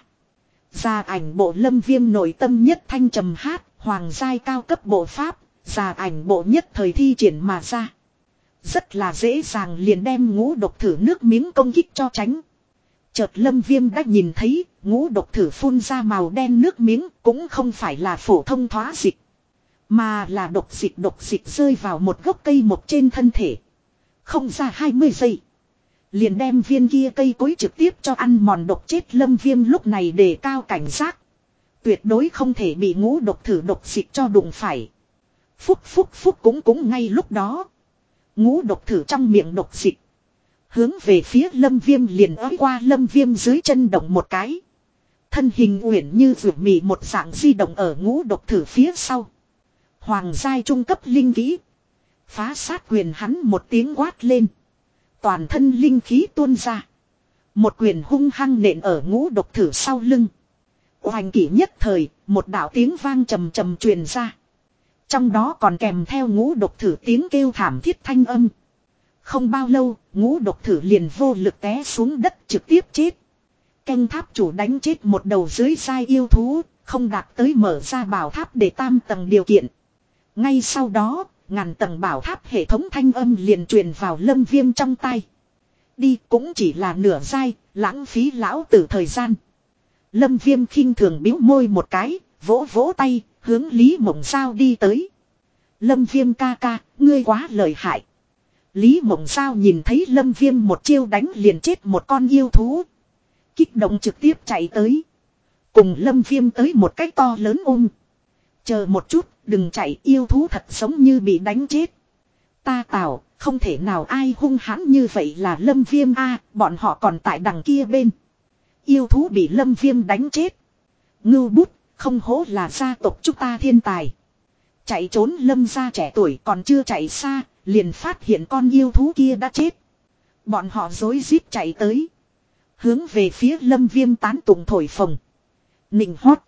già ảnh bộ lâm viêm nội tâm nhất thanh trầm hát, hoàng giai cao cấp bộ pháp, già ảnh bộ nhất thời thi triển mà ra. Rất là dễ dàng liền đem ngũ độc thử nước miếng công kích cho tránh. Chợt lâm viêm đã nhìn thấy, ngũ độc thử phun ra màu đen nước miếng cũng không phải là phổ thông thoá dịch. Mà là độc dịch độc dịch rơi vào một gốc cây một trên thân thể. Không ra 20 giây. Liền đem viên kia cây cối trực tiếp cho ăn mòn độc chết lâm viêm lúc này để cao cảnh giác. Tuyệt đối không thể bị ngũ độc thử độc dịch cho đụng phải. Phúc phúc phúc cũng cũng ngay lúc đó. Ngũ độc thử trong miệng độc dịch. Hướng về phía lâm viêm liền ới qua lâm viêm dưới chân động một cái. Thân hình uyển như rượu mì một dạng di động ở ngũ độc thử phía sau. Hoàng giai trung cấp linh kỹ. Phá sát quyền hắn một tiếng quát lên. Toàn thân linh khí tuôn ra. Một quyền hung hăng nện ở ngũ độc thử sau lưng. Hoành kỷ nhất thời, một đạo tiếng vang trầm trầm truyền ra. Trong đó còn kèm theo ngũ độc thử tiếng kêu thảm thiết thanh âm. Không bao lâu, ngũ độc thử liền vô lực té xuống đất trực tiếp chết. Canh tháp chủ đánh chết một đầu dưới sai yêu thú, không đạt tới mở ra bảo tháp để tam tầng điều kiện. Ngay sau đó, ngàn tầng bảo tháp hệ thống thanh âm liền truyền vào lâm viêm trong tay. Đi cũng chỉ là nửa dai, lãng phí lão tử thời gian. Lâm viêm khinh thường biếu môi một cái, vỗ vỗ tay, hướng Lý Mộng Giao đi tới. Lâm viêm ca ca, ngươi quá lợi hại. Lý Mộng Giao nhìn thấy Lâm viêm một chiêu đánh liền chết một con yêu thú. Kích động trực tiếp chạy tới. Cùng Lâm viêm tới một cách to lớn ôm. Chờ một chút, đừng chạy yêu thú thật sống như bị đánh chết. Ta tạo, không thể nào ai hung hãn như vậy là Lâm viêm A, bọn họ còn tại đằng kia bên. Yêu thú bị Lâm viêm đánh chết. Ngưu bút, không hố là gia tộc chúng ta thiên tài. Chạy trốn lâm gia trẻ tuổi còn chưa chạy xa, liền phát hiện con yêu thú kia đã chết. Bọn họ dối rít chạy tới. Hướng về phía lâm viêm tán tụng thổi phồng. Nịnh hót.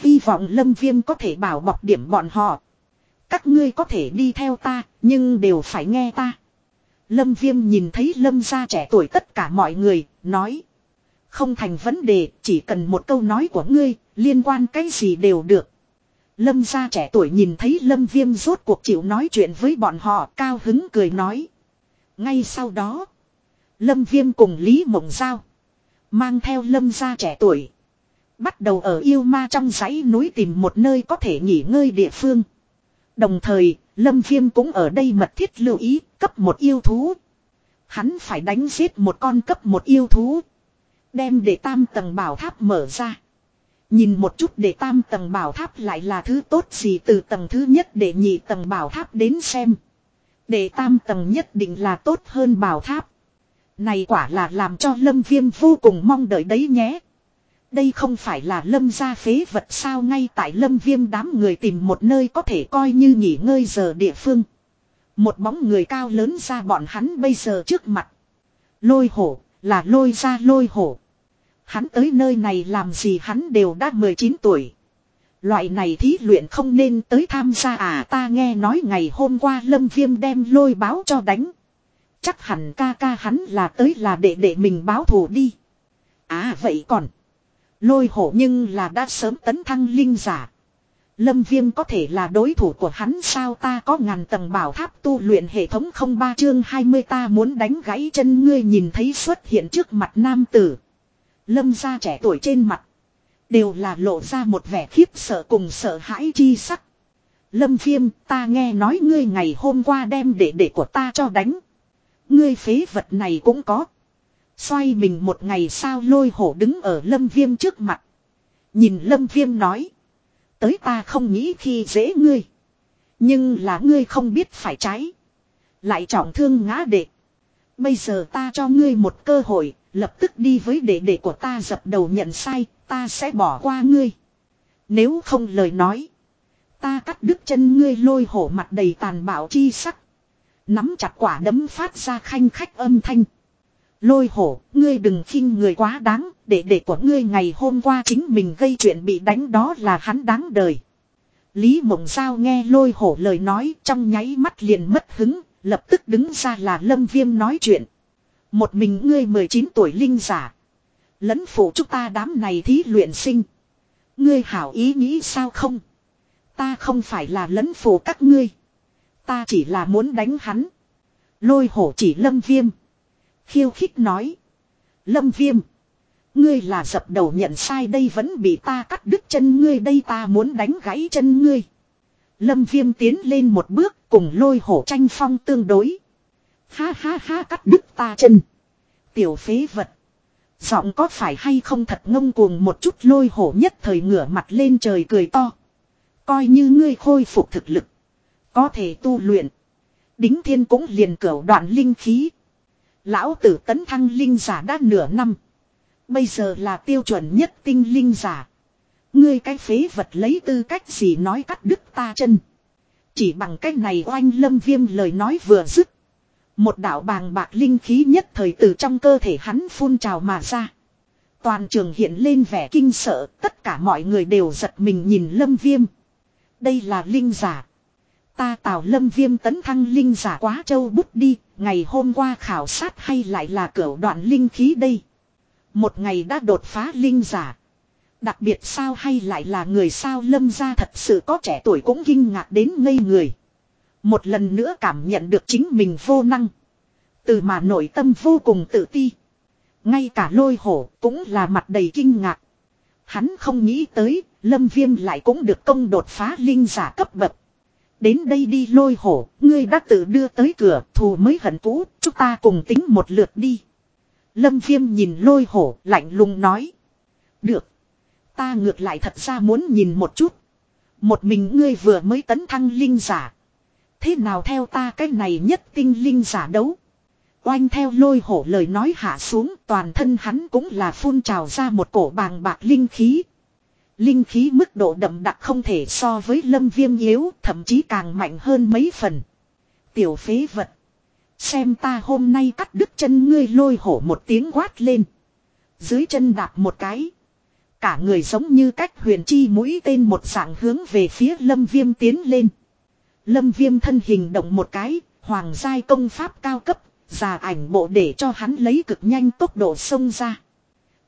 Hy vọng lâm viêm có thể bảo bọc điểm bọn họ. Các ngươi có thể đi theo ta, nhưng đều phải nghe ta. Lâm viêm nhìn thấy lâm gia trẻ tuổi tất cả mọi người, nói. Không thành vấn đề, chỉ cần một câu nói của ngươi, liên quan cái gì đều được. Lâm gia trẻ tuổi nhìn thấy Lâm Viêm rốt cuộc chịu nói chuyện với bọn họ cao hứng cười nói. Ngay sau đó, Lâm Viêm cùng Lý Mộng Giao, mang theo Lâm gia trẻ tuổi. Bắt đầu ở yêu ma trong dãy núi tìm một nơi có thể nghỉ ngơi địa phương. Đồng thời, Lâm Viêm cũng ở đây mật thiết lưu ý cấp một yêu thú. Hắn phải đánh giết một con cấp một yêu thú. Đem để tam tầng bảo tháp mở ra. Nhìn một chút để tam tầng bảo tháp lại là thứ tốt gì từ tầng thứ nhất để nhị tầng bảo tháp đến xem. Để tam tầng nhất định là tốt hơn bảo tháp. Này quả là làm cho lâm viêm vô cùng mong đợi đấy nhé. Đây không phải là lâm gia phế vật sao ngay tại lâm viêm đám người tìm một nơi có thể coi như nghỉ ngơi giờ địa phương. Một bóng người cao lớn ra bọn hắn bây giờ trước mặt. Lôi hổ, là lôi ra lôi hổ. Hắn tới nơi này làm gì hắn đều đã 19 tuổi. Loại này thí luyện không nên tới tham gia à ta nghe nói ngày hôm qua lâm viêm đem lôi báo cho đánh. Chắc hẳn ca ca hắn là tới là để để mình báo thù đi. À vậy còn. Lôi hổ nhưng là đã sớm tấn thăng linh giả. Lâm viêm có thể là đối thủ của hắn sao ta có ngàn tầng bảo tháp tu luyện hệ thống không ba chương 20 ta muốn đánh gãy chân ngươi nhìn thấy xuất hiện trước mặt nam tử. Lâm gia trẻ tuổi trên mặt. Đều là lộ ra một vẻ khiếp sợ cùng sợ hãi chi sắc. Lâm viêm, ta nghe nói ngươi ngày hôm qua đem để để của ta cho đánh. Ngươi phế vật này cũng có. Xoay mình một ngày sao lôi hổ đứng ở lâm viêm trước mặt. Nhìn lâm viêm nói. Tới ta không nghĩ khi dễ ngươi. Nhưng là ngươi không biết phải trái. Lại trọng thương ngã đệ. Bây giờ ta cho ngươi một cơ hội, lập tức đi với đệ đệ của ta dập đầu nhận sai, ta sẽ bỏ qua ngươi. Nếu không lời nói, ta cắt đứt chân ngươi lôi hổ mặt đầy tàn bạo chi sắc. Nắm chặt quả đấm phát ra khanh khách âm thanh. Lôi hổ, ngươi đừng khinh người quá đáng, để để của ngươi ngày hôm qua chính mình gây chuyện bị đánh đó là hắn đáng đời. Lý Mộng Giao nghe lôi hổ lời nói trong nháy mắt liền mất hứng, lập tức đứng ra là lâm viêm nói chuyện. Một mình ngươi 19 tuổi linh giả. Lẫn phụ chúng ta đám này thí luyện sinh. Ngươi hảo ý nghĩ sao không? Ta không phải là lẫn phụ các ngươi. Ta chỉ là muốn đánh hắn. Lôi hổ chỉ lâm viêm. Khiêu khích nói. Lâm viêm. Ngươi là dập đầu nhận sai đây vẫn bị ta cắt đứt chân ngươi đây ta muốn đánh gãy chân ngươi. Lâm viêm tiến lên một bước cùng lôi hổ tranh phong tương đối. Ha ha ha cắt đứt ta chân. Tiểu phế vật. Giọng có phải hay không thật ngông cuồng một chút lôi hổ nhất thời ngửa mặt lên trời cười to. Coi như ngươi khôi phục thực lực. Có thể tu luyện. Đính thiên cũng liền cửu đoạn linh khí. Lão tử tấn thăng linh giả đã nửa năm. Bây giờ là tiêu chuẩn nhất tinh linh giả. Ngươi cái phế vật lấy tư cách gì nói cắt đứt ta chân. Chỉ bằng cách này oanh lâm viêm lời nói vừa dứt. Một đạo bàng bạc linh khí nhất thời từ trong cơ thể hắn phun trào mà ra. Toàn trường hiện lên vẻ kinh sợ, tất cả mọi người đều giật mình nhìn lâm viêm. Đây là linh giả. Ta tào lâm viêm tấn thăng linh giả quá châu bút đi, ngày hôm qua khảo sát hay lại là cửa đoạn linh khí đây. Một ngày đã đột phá linh giả. Đặc biệt sao hay lại là người sao lâm ra thật sự có trẻ tuổi cũng kinh ngạc đến ngây người. Một lần nữa cảm nhận được chính mình vô năng. Từ mà nội tâm vô cùng tự ti. Ngay cả lôi hổ cũng là mặt đầy kinh ngạc. Hắn không nghĩ tới, lâm viêm lại cũng được công đột phá linh giả cấp bậc. Đến đây đi lôi hổ, ngươi đã tự đưa tới cửa, thù mới hận cũ, chúng ta cùng tính một lượt đi. Lâm viêm nhìn lôi hổ, lạnh lùng nói. Được. Ta ngược lại thật ra muốn nhìn một chút. Một mình ngươi vừa mới tấn thăng linh giả. Thế nào theo ta cái này nhất tinh linh giả đấu. Oanh theo lôi hổ lời nói hạ xuống toàn thân hắn cũng là phun trào ra một cổ bàng bạc linh khí. Linh khí mức độ đậm đặc không thể so với lâm viêm yếu thậm chí càng mạnh hơn mấy phần. Tiểu phế vật. Xem ta hôm nay cắt đứt chân ngươi lôi hổ một tiếng quát lên. Dưới chân đạp một cái. Cả người giống như cách huyền chi mũi tên một dạng hướng về phía lâm viêm tiến lên. Lâm viêm thân hình động một cái, hoàng giai công pháp cao cấp, già ảnh bộ để cho hắn lấy cực nhanh tốc độ xông ra.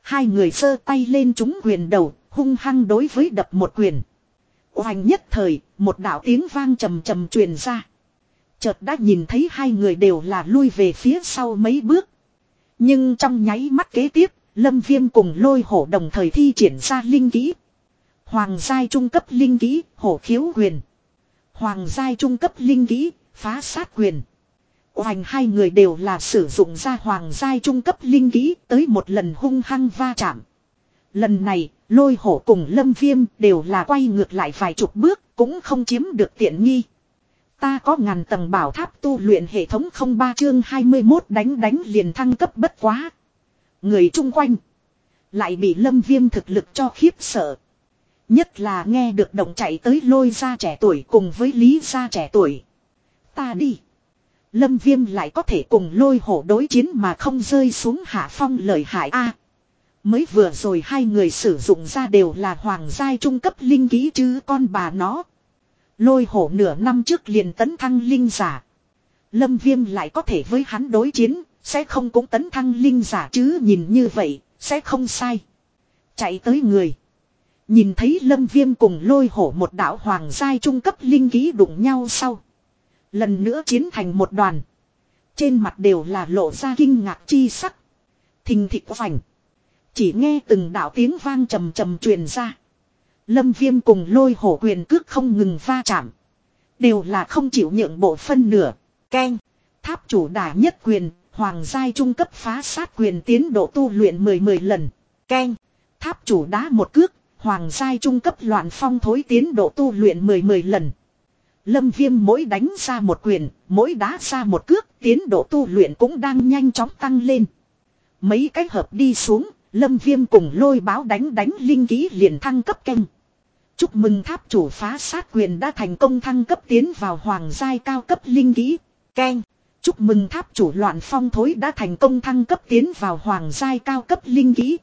Hai người sơ tay lên chúng quyền đầu, hung hăng đối với đập một quyền. Hoành nhất thời, một đạo tiếng vang trầm trầm truyền ra. Chợt đã nhìn thấy hai người đều là lui về phía sau mấy bước. Nhưng trong nháy mắt kế tiếp, Lâm Viêm cùng lôi hổ đồng thời thi triển ra linh kỹ. Hoàng giai trung cấp linh kỹ, hổ khiếu quyền. Hoàng giai trung cấp linh kỹ, phá sát quyền. Hoành hai người đều là sử dụng ra hoàng giai trung cấp linh kỹ tới một lần hung hăng va chạm. Lần này, lôi hổ cùng lâm viêm đều là quay ngược lại vài chục bước cũng không chiếm được tiện nghi. Ta có ngàn tầng bảo tháp tu luyện hệ thống không ba chương 21 đánh đánh liền thăng cấp bất quá. Người chung quanh. Lại bị lâm viêm thực lực cho khiếp sợ. Nhất là nghe được động chạy tới lôi ra trẻ tuổi cùng với lý ra trẻ tuổi. Ta đi. Lâm viêm lại có thể cùng lôi hổ đối chiến mà không rơi xuống hạ phong lời hại A mới vừa rồi hai người sử dụng ra đều là hoàng giai trung cấp linh ký chứ con bà nó. Lôi hổ nửa năm trước liền tấn thăng linh giả. Lâm viêm lại có thể với hắn đối chiến, sẽ không cũng tấn thăng linh giả chứ nhìn như vậy, sẽ không sai. Chạy tới người. Nhìn thấy lâm viêm cùng lôi hổ một đảo hoàng giai trung cấp linh ký đụng nhau sau. Lần nữa chiến thành một đoàn. Trên mặt đều là lộ ra kinh ngạc chi sắc. Thình thịt vành. Chỉ nghe từng đạo tiếng vang trầm trầm truyền ra. Lâm viêm cùng lôi hổ quyền cước không ngừng va chạm. Đều là không chịu nhượng bộ phân nửa. Ken. Tháp chủ đả nhất quyền. Hoàng giai trung cấp phá sát quyền tiến độ tu luyện 10-10 lần. Ken. Tháp chủ đá một cước. Hoàng giai trung cấp loạn phong thối tiến độ tu luyện 10-10 lần. Lâm viêm mỗi đánh ra một quyền, mỗi đá ra một cước, tiến độ tu luyện cũng đang nhanh chóng tăng lên. Mấy cái hợp đi xuống, lâm viêm cùng lôi báo đánh đánh linh ký liền thăng cấp canh. Chúc mừng tháp chủ phá sát quyền đã thành công thăng cấp tiến vào hoàng giai cao cấp linh ký. Ken. Chúc mừng tháp chủ loạn phong thối đã thành công thăng cấp tiến vào hoàng giai cao cấp linh ký.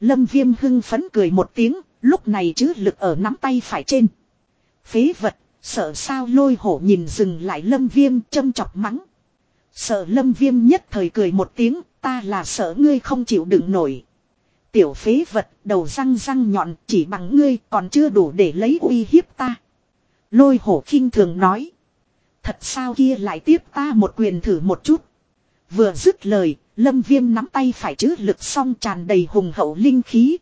Lâm viêm hưng phấn cười một tiếng, lúc này chứ lực ở nắm tay phải trên. Phế vật, sợ sao lôi hổ nhìn dừng lại lâm viêm châm chọc mắng. Sợ lâm viêm nhất thời cười một tiếng, ta là sợ ngươi không chịu đựng nổi. Tiểu phế vật, đầu răng răng nhọn, chỉ bằng ngươi còn chưa đủ để lấy uy hiếp ta. Lôi hổ khinh thường nói. Thật sao kia lại tiếp ta một quyền thử một chút. Vừa dứt lời, lâm viêm nắm tay phải chứ lực song tràn đầy hùng hậu linh khí.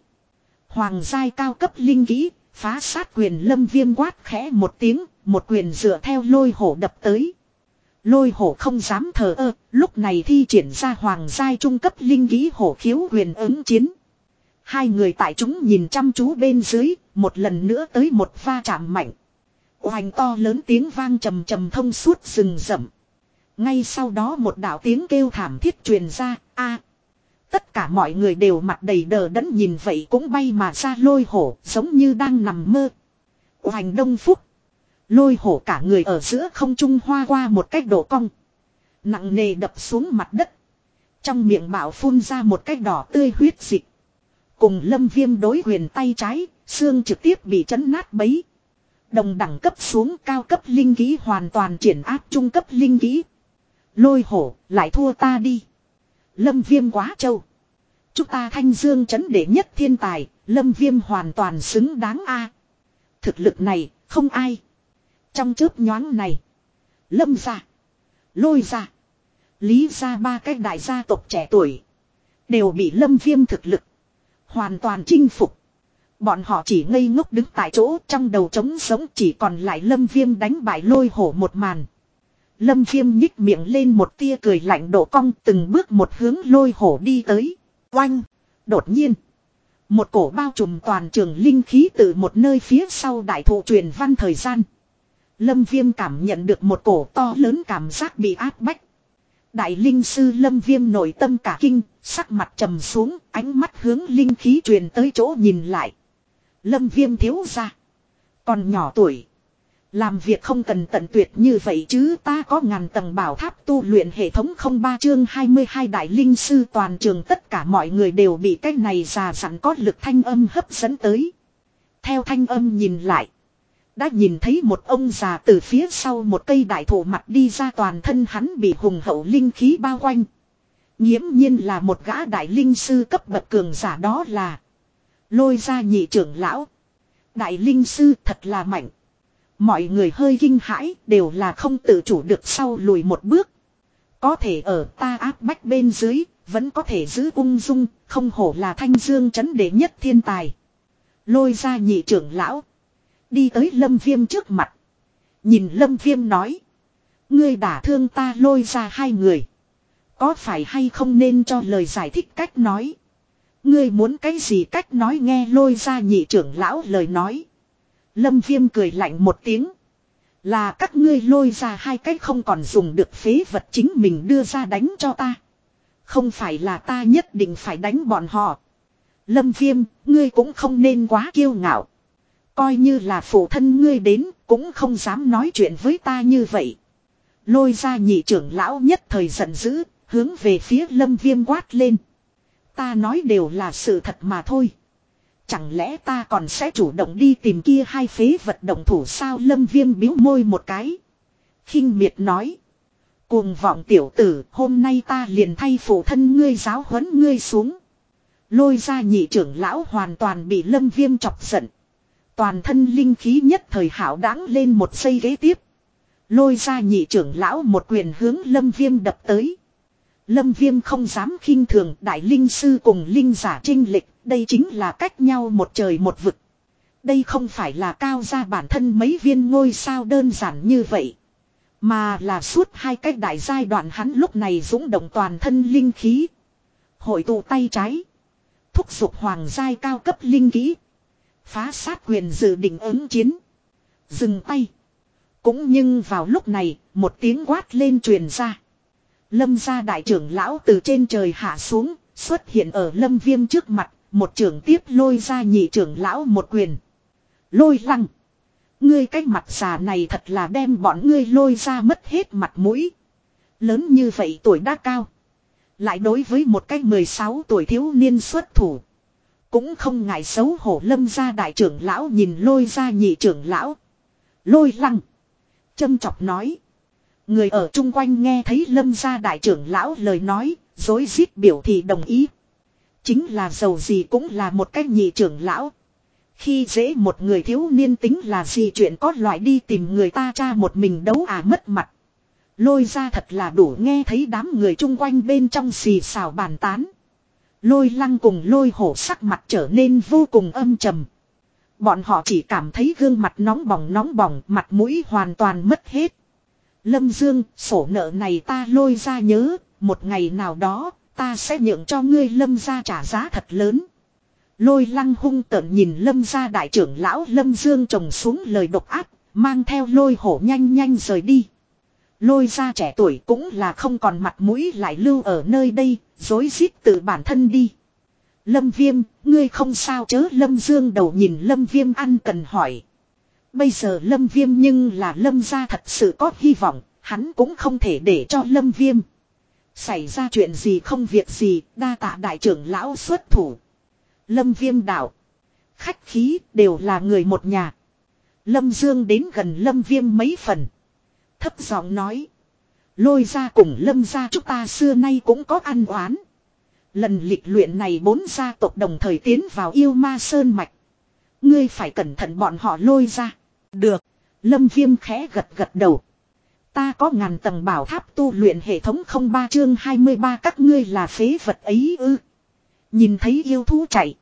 Hoàng giai cao cấp linh khí, phá sát quyền lâm viêm quát khẽ một tiếng, một quyền dựa theo lôi hổ đập tới. Lôi hổ không dám thờ ơ, lúc này thi triển ra hoàng giai trung cấp linh khí hổ khiếu quyền ứng chiến. Hai người tại chúng nhìn chăm chú bên dưới, một lần nữa tới một va chạm mạnh. Oanh to lớn tiếng vang trầm trầm thông suốt rừng rậm. Ngay sau đó một đạo tiếng kêu thảm thiết truyền ra, a Tất cả mọi người đều mặt đầy đờ đẫn nhìn vậy cũng bay mà ra lôi hổ giống như đang nằm mơ. Hoành đông phúc. Lôi hổ cả người ở giữa không trung hoa qua một cách độ cong. Nặng nề đập xuống mặt đất. Trong miệng bảo phun ra một cách đỏ tươi huyết dịch. Cùng lâm viêm đối huyền tay trái, xương trực tiếp bị chấn nát bấy. Đồng đẳng cấp xuống cao cấp linh ký hoàn toàn triển áp trung cấp linh ký. Lôi hổ, lại thua ta đi. Lâm viêm quá trâu. Chúng ta thanh dương chấn đệ nhất thiên tài, lâm viêm hoàn toàn xứng đáng a Thực lực này, không ai. Trong chớp nhoáng này, lâm ra, lôi ra, lý ra ba cái đại gia tộc trẻ tuổi. Đều bị lâm viêm thực lực. Hoàn toàn chinh phục. Bọn họ chỉ ngây ngốc đứng tại chỗ, trong đầu trống sống chỉ còn lại lâm viêm đánh bại lôi hổ một màn. Lâm viêm nhích miệng lên một tia cười lạnh độ cong, từng bước một hướng lôi hổ đi tới. Oanh! Đột nhiên! Một cổ bao trùm toàn trường linh khí từ một nơi phía sau đại thụ truyền văn thời gian. Lâm viêm cảm nhận được một cổ to lớn cảm giác bị áp bách. Đại linh sư lâm viêm nội tâm cả kinh, sắc mặt trầm xuống, ánh mắt hướng linh khí truyền tới chỗ nhìn lại. Lâm viêm thiếu ra. Còn nhỏ tuổi. Làm việc không cần tận tuyệt như vậy chứ ta có ngàn tầng bảo tháp tu luyện hệ thống không ba chương 22 đại linh sư toàn trường tất cả mọi người đều bị cái này già sẵn có lực thanh âm hấp dẫn tới. Theo thanh âm nhìn lại. Đã nhìn thấy một ông già từ phía sau một cây đại thụ mặt đi ra toàn thân hắn bị hùng hậu linh khí bao quanh. Nhiễm nhiên là một gã đại linh sư cấp bậc cường giả đó là. Lôi ra nhị trưởng lão. Đại linh sư thật là mạnh. Mọi người hơi kinh hãi đều là không tự chủ được sau lùi một bước. Có thể ở ta áp bách bên dưới, vẫn có thể giữ ung dung, không hổ là thanh dương chấn đệ nhất thiên tài. Lôi ra nhị trưởng lão. Đi tới lâm viêm trước mặt. Nhìn lâm viêm nói. Ngươi đả thương ta lôi ra hai người. Có phải hay không nên cho lời giải thích cách nói. Ngươi muốn cái gì cách nói nghe lôi ra nhị trưởng lão lời nói. Lâm viêm cười lạnh một tiếng. Là các ngươi lôi ra hai cách không còn dùng được phế vật chính mình đưa ra đánh cho ta. Không phải là ta nhất định phải đánh bọn họ. Lâm viêm, ngươi cũng không nên quá kiêu ngạo. Coi như là phụ thân ngươi đến, cũng không dám nói chuyện với ta như vậy. Lôi ra nhị trưởng lão nhất thời giận dữ, hướng về phía lâm viêm quát lên. Ta nói đều là sự thật mà thôi. Chẳng lẽ ta còn sẽ chủ động đi tìm kia hai phế vật động thủ sao lâm viêm biếu môi một cái. khinh miệt nói. Cuồng vọng tiểu tử hôm nay ta liền thay phụ thân ngươi giáo huấn ngươi xuống. Lôi ra nhị trưởng lão hoàn toàn bị lâm viêm chọc giận. Toàn thân linh khí nhất thời hảo đáng lên một giây ghế tiếp. Lôi ra nhị trưởng lão một quyền hướng lâm viêm đập tới. Lâm viêm không dám khinh thường đại linh sư cùng linh giả trinh lịch, đây chính là cách nhau một trời một vực. Đây không phải là cao ra bản thân mấy viên ngôi sao đơn giản như vậy. Mà là suốt hai cách đại giai đoạn hắn lúc này dũng động toàn thân linh khí. Hội tụ tay trái. Thúc giục hoàng giai cao cấp linh khí. Phá sát quyền dự định ứng chiến. Dừng tay. Cũng nhưng vào lúc này, một tiếng quát lên truyền ra. Lâm gia đại trưởng lão từ trên trời hạ xuống, xuất hiện ở lâm viêm trước mặt, một trưởng tiếp lôi ra nhị trưởng lão một quyền. Lôi lăng. Ngươi cái mặt già này thật là đem bọn ngươi lôi ra mất hết mặt mũi. Lớn như vậy tuổi đã cao. Lại đối với một cái 16 tuổi thiếu niên xuất thủ. Cũng không ngại xấu hổ lâm gia đại trưởng lão nhìn lôi ra nhị trưởng lão. Lôi lăng. Châm chọc nói. Người ở chung quanh nghe thấy lâm gia đại trưởng lão lời nói, dối rít biểu thị đồng ý. Chính là giàu gì cũng là một cách nhị trưởng lão. Khi dễ một người thiếu niên tính là gì chuyện có loại đi tìm người ta cha một mình đấu à mất mặt. Lôi ra thật là đủ nghe thấy đám người chung quanh bên trong xì xào bàn tán. Lôi lăng cùng lôi hổ sắc mặt trở nên vô cùng âm trầm. Bọn họ chỉ cảm thấy gương mặt nóng bỏng nóng bỏng mặt mũi hoàn toàn mất hết. Lâm Dương, sổ nợ này ta lôi ra nhớ, một ngày nào đó, ta sẽ nhượng cho ngươi lâm ra trả giá thật lớn. Lôi lăng hung tợn nhìn lâm ra đại trưởng lão lâm dương trồng xuống lời độc ác, mang theo lôi hổ nhanh nhanh rời đi. Lôi ra trẻ tuổi cũng là không còn mặt mũi lại lưu ở nơi đây, dối rít từ bản thân đi. Lâm viêm, ngươi không sao chớ lâm dương đầu nhìn lâm viêm ăn cần hỏi. Bây giờ lâm viêm nhưng là lâm ra thật sự có hy vọng, hắn cũng không thể để cho lâm viêm. Xảy ra chuyện gì không việc gì, đa tạ đại trưởng lão xuất thủ. Lâm viêm đạo. Khách khí đều là người một nhà. Lâm Dương đến gần lâm viêm mấy phần. Thấp giọng nói. Lôi ra cùng lâm ra chúng ta xưa nay cũng có ăn oán. Lần lịch luyện này bốn gia tộc đồng thời tiến vào yêu ma sơn mạch. Ngươi phải cẩn thận bọn họ lôi ra. Được. Lâm viêm khẽ gật gật đầu. Ta có ngàn tầng bảo tháp tu luyện hệ thống không ba chương 23 các ngươi là phế vật ấy ư. Nhìn thấy yêu thú chạy.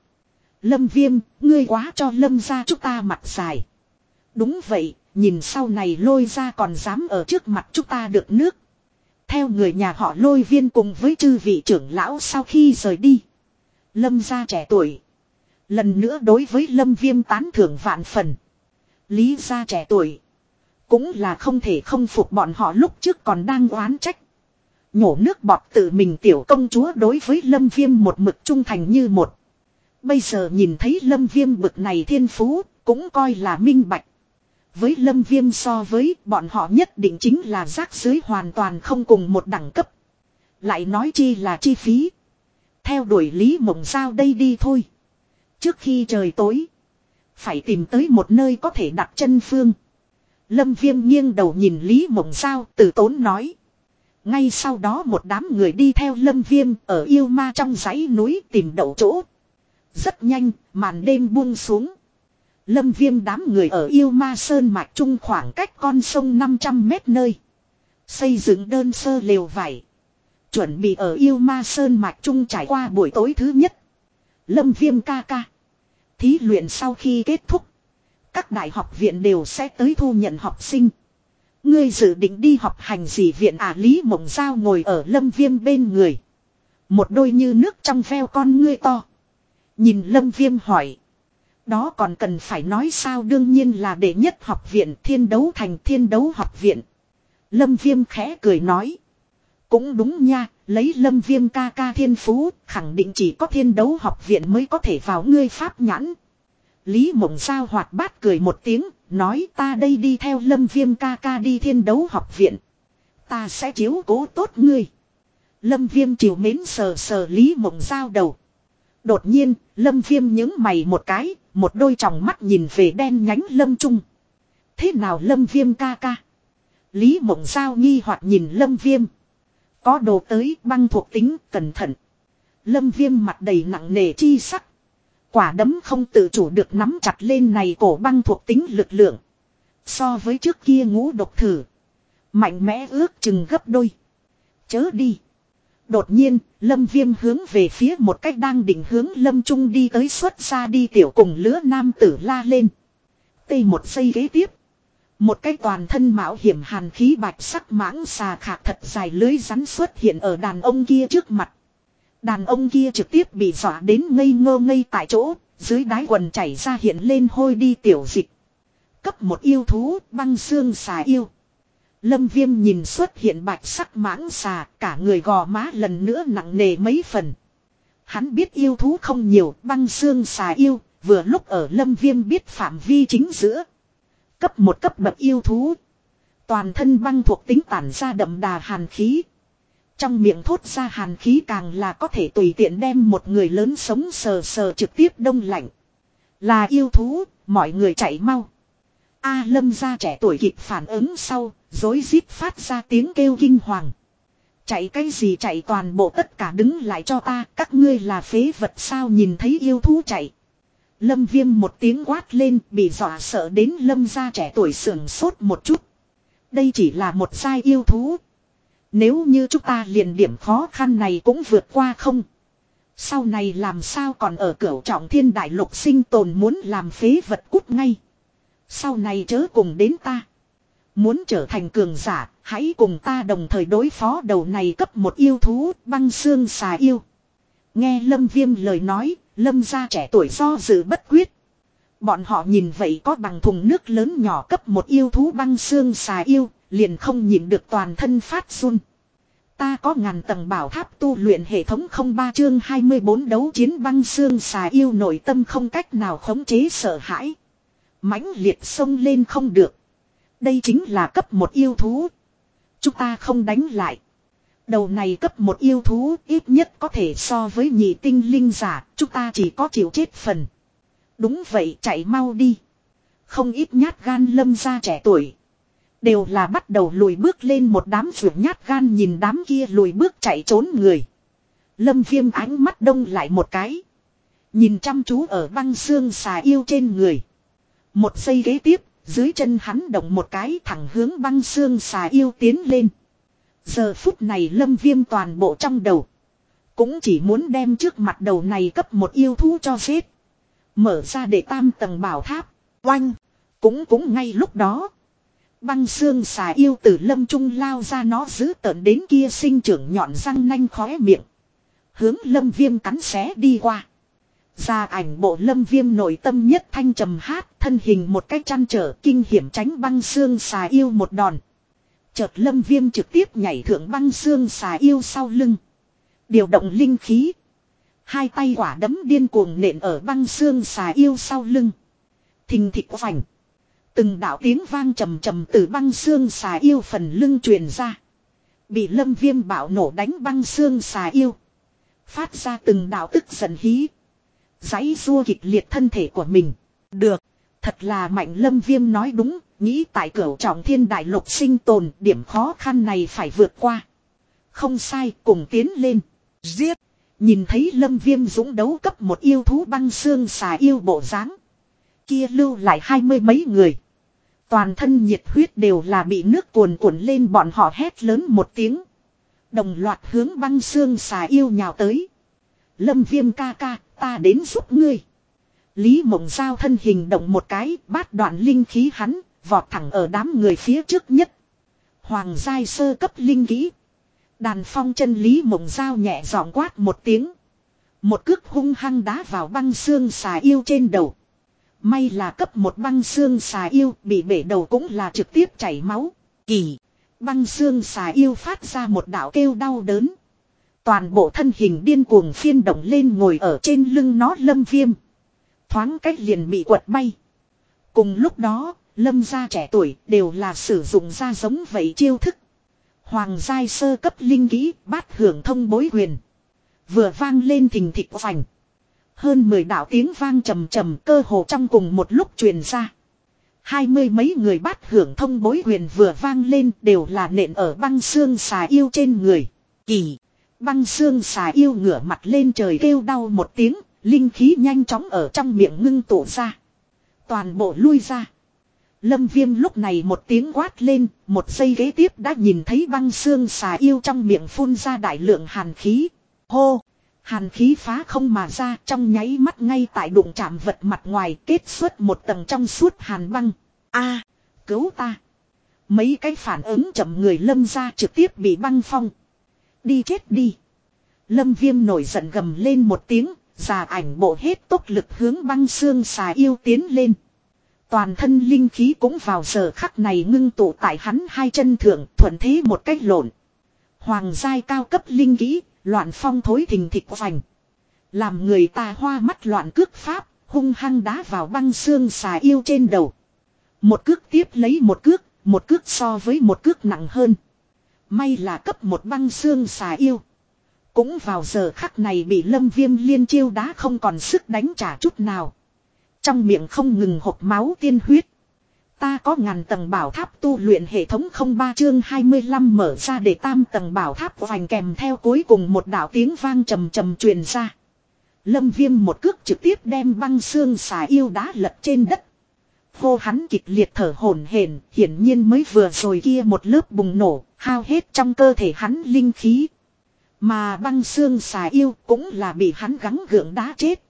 Lâm viêm, ngươi quá cho lâm ra chúng ta mặt dài. Đúng vậy, nhìn sau này lôi ra còn dám ở trước mặt chúng ta được nước. Theo người nhà họ lôi viên cùng với chư vị trưởng lão sau khi rời đi. Lâm gia trẻ tuổi. Lần nữa đối với lâm viêm tán thưởng vạn phần. Lý gia trẻ tuổi. Cũng là không thể không phục bọn họ lúc trước còn đang oán trách. Nhổ nước bọt tự mình tiểu công chúa đối với lâm viêm một mực trung thành như một. Bây giờ nhìn thấy lâm viêm bực này thiên phú, cũng coi là minh bạch. Với lâm viêm so với bọn họ nhất định chính là rác dưới hoàn toàn không cùng một đẳng cấp. Lại nói chi là chi phí. Theo đuổi Lý Mộng Giao đây đi thôi. Trước khi trời tối. Phải tìm tới một nơi có thể đặt chân phương. Lâm viêm nghiêng đầu nhìn Lý Mộng Giao từ tốn nói. Ngay sau đó một đám người đi theo lâm viêm ở yêu ma trong dãy núi tìm đậu chỗ. Rất nhanh, màn đêm buông xuống. Lâm viêm đám người ở yêu ma sơn mạch trung khoảng cách con sông 500 mét nơi. Xây dựng đơn sơ lều vải. Chuẩn bị ở yêu ma sơn mạch trung trải qua buổi tối thứ nhất. Lâm viêm ca ca. Thí luyện sau khi kết thúc. Các đại học viện đều sẽ tới thu nhận học sinh. Ngươi dự định đi học hành gì viện à Lý Mộng Giao ngồi ở lâm viêm bên người. Một đôi như nước trong veo con ngươi to. Nhìn lâm viêm hỏi. Đó còn cần phải nói sao đương nhiên là đệ nhất học viện thiên đấu thành thiên đấu học viện. Lâm viêm khẽ cười nói. Cũng đúng nha, lấy lâm viêm ca ca thiên phú, khẳng định chỉ có thiên đấu học viện mới có thể vào ngươi pháp nhãn. Lý mộng giao hoạt bát cười một tiếng, nói ta đây đi theo lâm viêm ca ca đi thiên đấu học viện. Ta sẽ chiếu cố tốt ngươi. Lâm viêm chiều mến sờ sờ Lý mộng giao đầu. Đột nhiên, lâm viêm nhớ mày một cái, một đôi tròng mắt nhìn về đen nhánh lâm trung. Thế nào lâm viêm ca ca? Lý mộng giao nghi hoặc nhìn lâm viêm. Có đồ tới băng thuộc tính cẩn thận. Lâm viêm mặt đầy nặng nề chi sắc. Quả đấm không tự chủ được nắm chặt lên này cổ băng thuộc tính lực lượng. So với trước kia ngũ độc thử. Mạnh mẽ ước chừng gấp đôi. Chớ đi. Đột nhiên, Lâm Viêm hướng về phía một cách đang định hướng Lâm Trung đi tới xuất ra đi tiểu cùng lứa nam tử la lên. Tây một giây ghế tiếp. Một cái toàn thân mạo hiểm hàn khí bạch sắc mãng xà khạc thật dài lưới rắn xuất hiện ở đàn ông kia trước mặt. Đàn ông kia trực tiếp bị dọa đến ngây ngơ ngây tại chỗ, dưới đáy quần chảy ra hiện lên hôi đi tiểu dịch. Cấp một yêu thú, băng xương xà yêu. Lâm viêm nhìn xuất hiện bạch sắc mãng xà, cả người gò má lần nữa nặng nề mấy phần. Hắn biết yêu thú không nhiều, băng xương xà yêu, vừa lúc ở lâm viêm biết phạm vi chính giữa. Cấp một cấp bậc yêu thú. Toàn thân băng thuộc tính tản ra đậm đà hàn khí. Trong miệng thốt ra hàn khí càng là có thể tùy tiện đem một người lớn sống sờ sờ trực tiếp đông lạnh. Là yêu thú, mọi người chạy mau. A lâm ra trẻ tuổi kịp phản ứng sau, dối rít phát ra tiếng kêu kinh hoàng. Chạy cái gì chạy toàn bộ tất cả đứng lại cho ta, các ngươi là phế vật sao nhìn thấy yêu thú chạy. Lâm viêm một tiếng quát lên bị dọa sợ đến lâm ra trẻ tuổi sưởng sốt một chút. Đây chỉ là một sai yêu thú. Nếu như chúng ta liền điểm khó khăn này cũng vượt qua không. Sau này làm sao còn ở cửa trọng thiên đại lục sinh tồn muốn làm phế vật cút ngay. Sau này chớ cùng đến ta. Muốn trở thành cường giả, hãy cùng ta đồng thời đối phó đầu này cấp một yêu thú, băng xương xà yêu. Nghe Lâm Viêm lời nói, Lâm gia trẻ tuổi do dự bất quyết. Bọn họ nhìn vậy có bằng thùng nước lớn nhỏ cấp một yêu thú băng xương xà yêu, liền không nhìn được toàn thân phát run. Ta có ngàn tầng bảo tháp tu luyện hệ thống không ba chương 24 đấu chiến băng xương xà yêu nội tâm không cách nào khống chế sợ hãi. mãnh liệt sông lên không được. Đây chính là cấp một yêu thú. Chúng ta không đánh lại. Đầu này cấp một yêu thú ít nhất có thể so với nhị tinh linh giả, chúng ta chỉ có chịu chết phần. Đúng vậy chạy mau đi. Không ít nhát gan lâm ra trẻ tuổi. Đều là bắt đầu lùi bước lên một đám vượt nhát gan nhìn đám kia lùi bước chạy trốn người. Lâm viêm ánh mắt đông lại một cái. Nhìn chăm chú ở băng xương xà yêu trên người. Một giây ghế tiếp, dưới chân hắn động một cái thẳng hướng băng xương xà yêu tiến lên. Giờ phút này lâm viêm toàn bộ trong đầu. Cũng chỉ muốn đem trước mặt đầu này cấp một yêu thú cho xếp. Mở ra để tam tầng bảo tháp. Oanh. Cũng cũng ngay lúc đó. Băng xương xà yêu từ lâm trung lao ra nó giữ tợn đến kia sinh trưởng nhọn răng nanh khóe miệng. Hướng lâm viêm cắn xé đi qua. Ra ảnh bộ lâm viêm nội tâm nhất thanh trầm hát, thân hình một cách chăn trở, kinh hiểm tránh băng xương xà yêu một đòn. Chợt lâm viêm trực tiếp nhảy thượng băng xương xà yêu sau lưng. Điều động linh khí. Hai tay quả đấm điên cuồng nện ở băng xương xà yêu sau lưng. Thình thịt vành. Từng đạo tiếng vang trầm trầm từ băng xương xà yêu phần lưng truyền ra. Bị lâm viêm bạo nổ đánh băng xương xà yêu. Phát ra từng đạo tức giận hí. Giấy rua kịch liệt thân thể của mình. Được. Thật là mạnh lâm viêm nói đúng. Nghĩ tại cửa trọng thiên đại lục sinh tồn điểm khó khăn này phải vượt qua. Không sai cùng tiến lên. Giết. Nhìn thấy lâm viêm dũng đấu cấp một yêu thú băng xương xà yêu bộ dáng Kia lưu lại hai mươi mấy người. Toàn thân nhiệt huyết đều là bị nước cuồn cuộn lên bọn họ hét lớn một tiếng. Đồng loạt hướng băng xương xà yêu nhào tới. Lâm viêm ca ca, ta đến giúp ngươi. Lý mộng giao thân hình động một cái, bát đoạn linh khí hắn, vọt thẳng ở đám người phía trước nhất. Hoàng giai sơ cấp linh khí. Đàn phong chân Lý mộng giao nhẹ giọng quát một tiếng. Một cước hung hăng đá vào băng xương xà yêu trên đầu. May là cấp một băng xương xà yêu bị bể đầu cũng là trực tiếp chảy máu. Kỳ. Băng xương xà yêu phát ra một đạo kêu đau đớn. Toàn bộ thân hình điên cuồng phiên động lên ngồi ở trên lưng nó lâm viêm. Thoáng cách liền bị quật bay. Cùng lúc đó, lâm gia trẻ tuổi đều là sử dụng ra giống vậy chiêu thức. Hoàng giai sơ cấp linh kỹ bát hưởng thông bối huyền. Vừa vang lên thình thịch vành. Hơn 10 đạo tiếng vang trầm trầm cơ hồ trong cùng một lúc truyền ra. Hai mươi mấy người bát hưởng thông bối huyền vừa vang lên đều là nện ở băng xương xà yêu trên người. Kỳ. Băng xương xà yêu ngửa mặt lên trời kêu đau một tiếng, linh khí nhanh chóng ở trong miệng ngưng tụ ra. Toàn bộ lui ra. Lâm viêm lúc này một tiếng quát lên, một giây ghế tiếp đã nhìn thấy băng xương xà yêu trong miệng phun ra đại lượng hàn khí. Hô! Hàn khí phá không mà ra trong nháy mắt ngay tại đụng chạm vật mặt ngoài kết xuất một tầng trong suốt hàn băng. a cứu ta! Mấy cái phản ứng chậm người lâm ra trực tiếp bị băng phong. Đi chết đi! Lâm viêm nổi giận gầm lên một tiếng, già ảnh bộ hết tốc lực hướng băng xương xà yêu tiến lên. Toàn thân linh khí cũng vào giờ khắc này ngưng tụ tại hắn hai chân thượng thuận thế một cách lộn. Hoàng giai cao cấp linh khí, loạn phong thối thình thịt vành. Làm người ta hoa mắt loạn cước pháp, hung hăng đá vào băng xương xà yêu trên đầu. Một cước tiếp lấy một cước, một cước so với một cước nặng hơn. May là cấp một băng xương xà yêu. Cũng vào giờ khắc này bị lâm viêm liên chiêu đá không còn sức đánh trả chút nào. Trong miệng không ngừng hộp máu tiên huyết. Ta có ngàn tầng bảo tháp tu luyện hệ thống không ba chương 25 mở ra để tam tầng bảo tháp vành kèm theo cuối cùng một đạo tiếng vang trầm trầm truyền ra. Lâm viêm một cước trực tiếp đem băng xương xà yêu đá lật trên đất. Hô hắn kịch liệt thở hổn hển hiển nhiên mới vừa rồi kia một lớp bùng nổ, hao hết trong cơ thể hắn linh khí. Mà băng xương xà yêu cũng là bị hắn gắng gượng đá chết.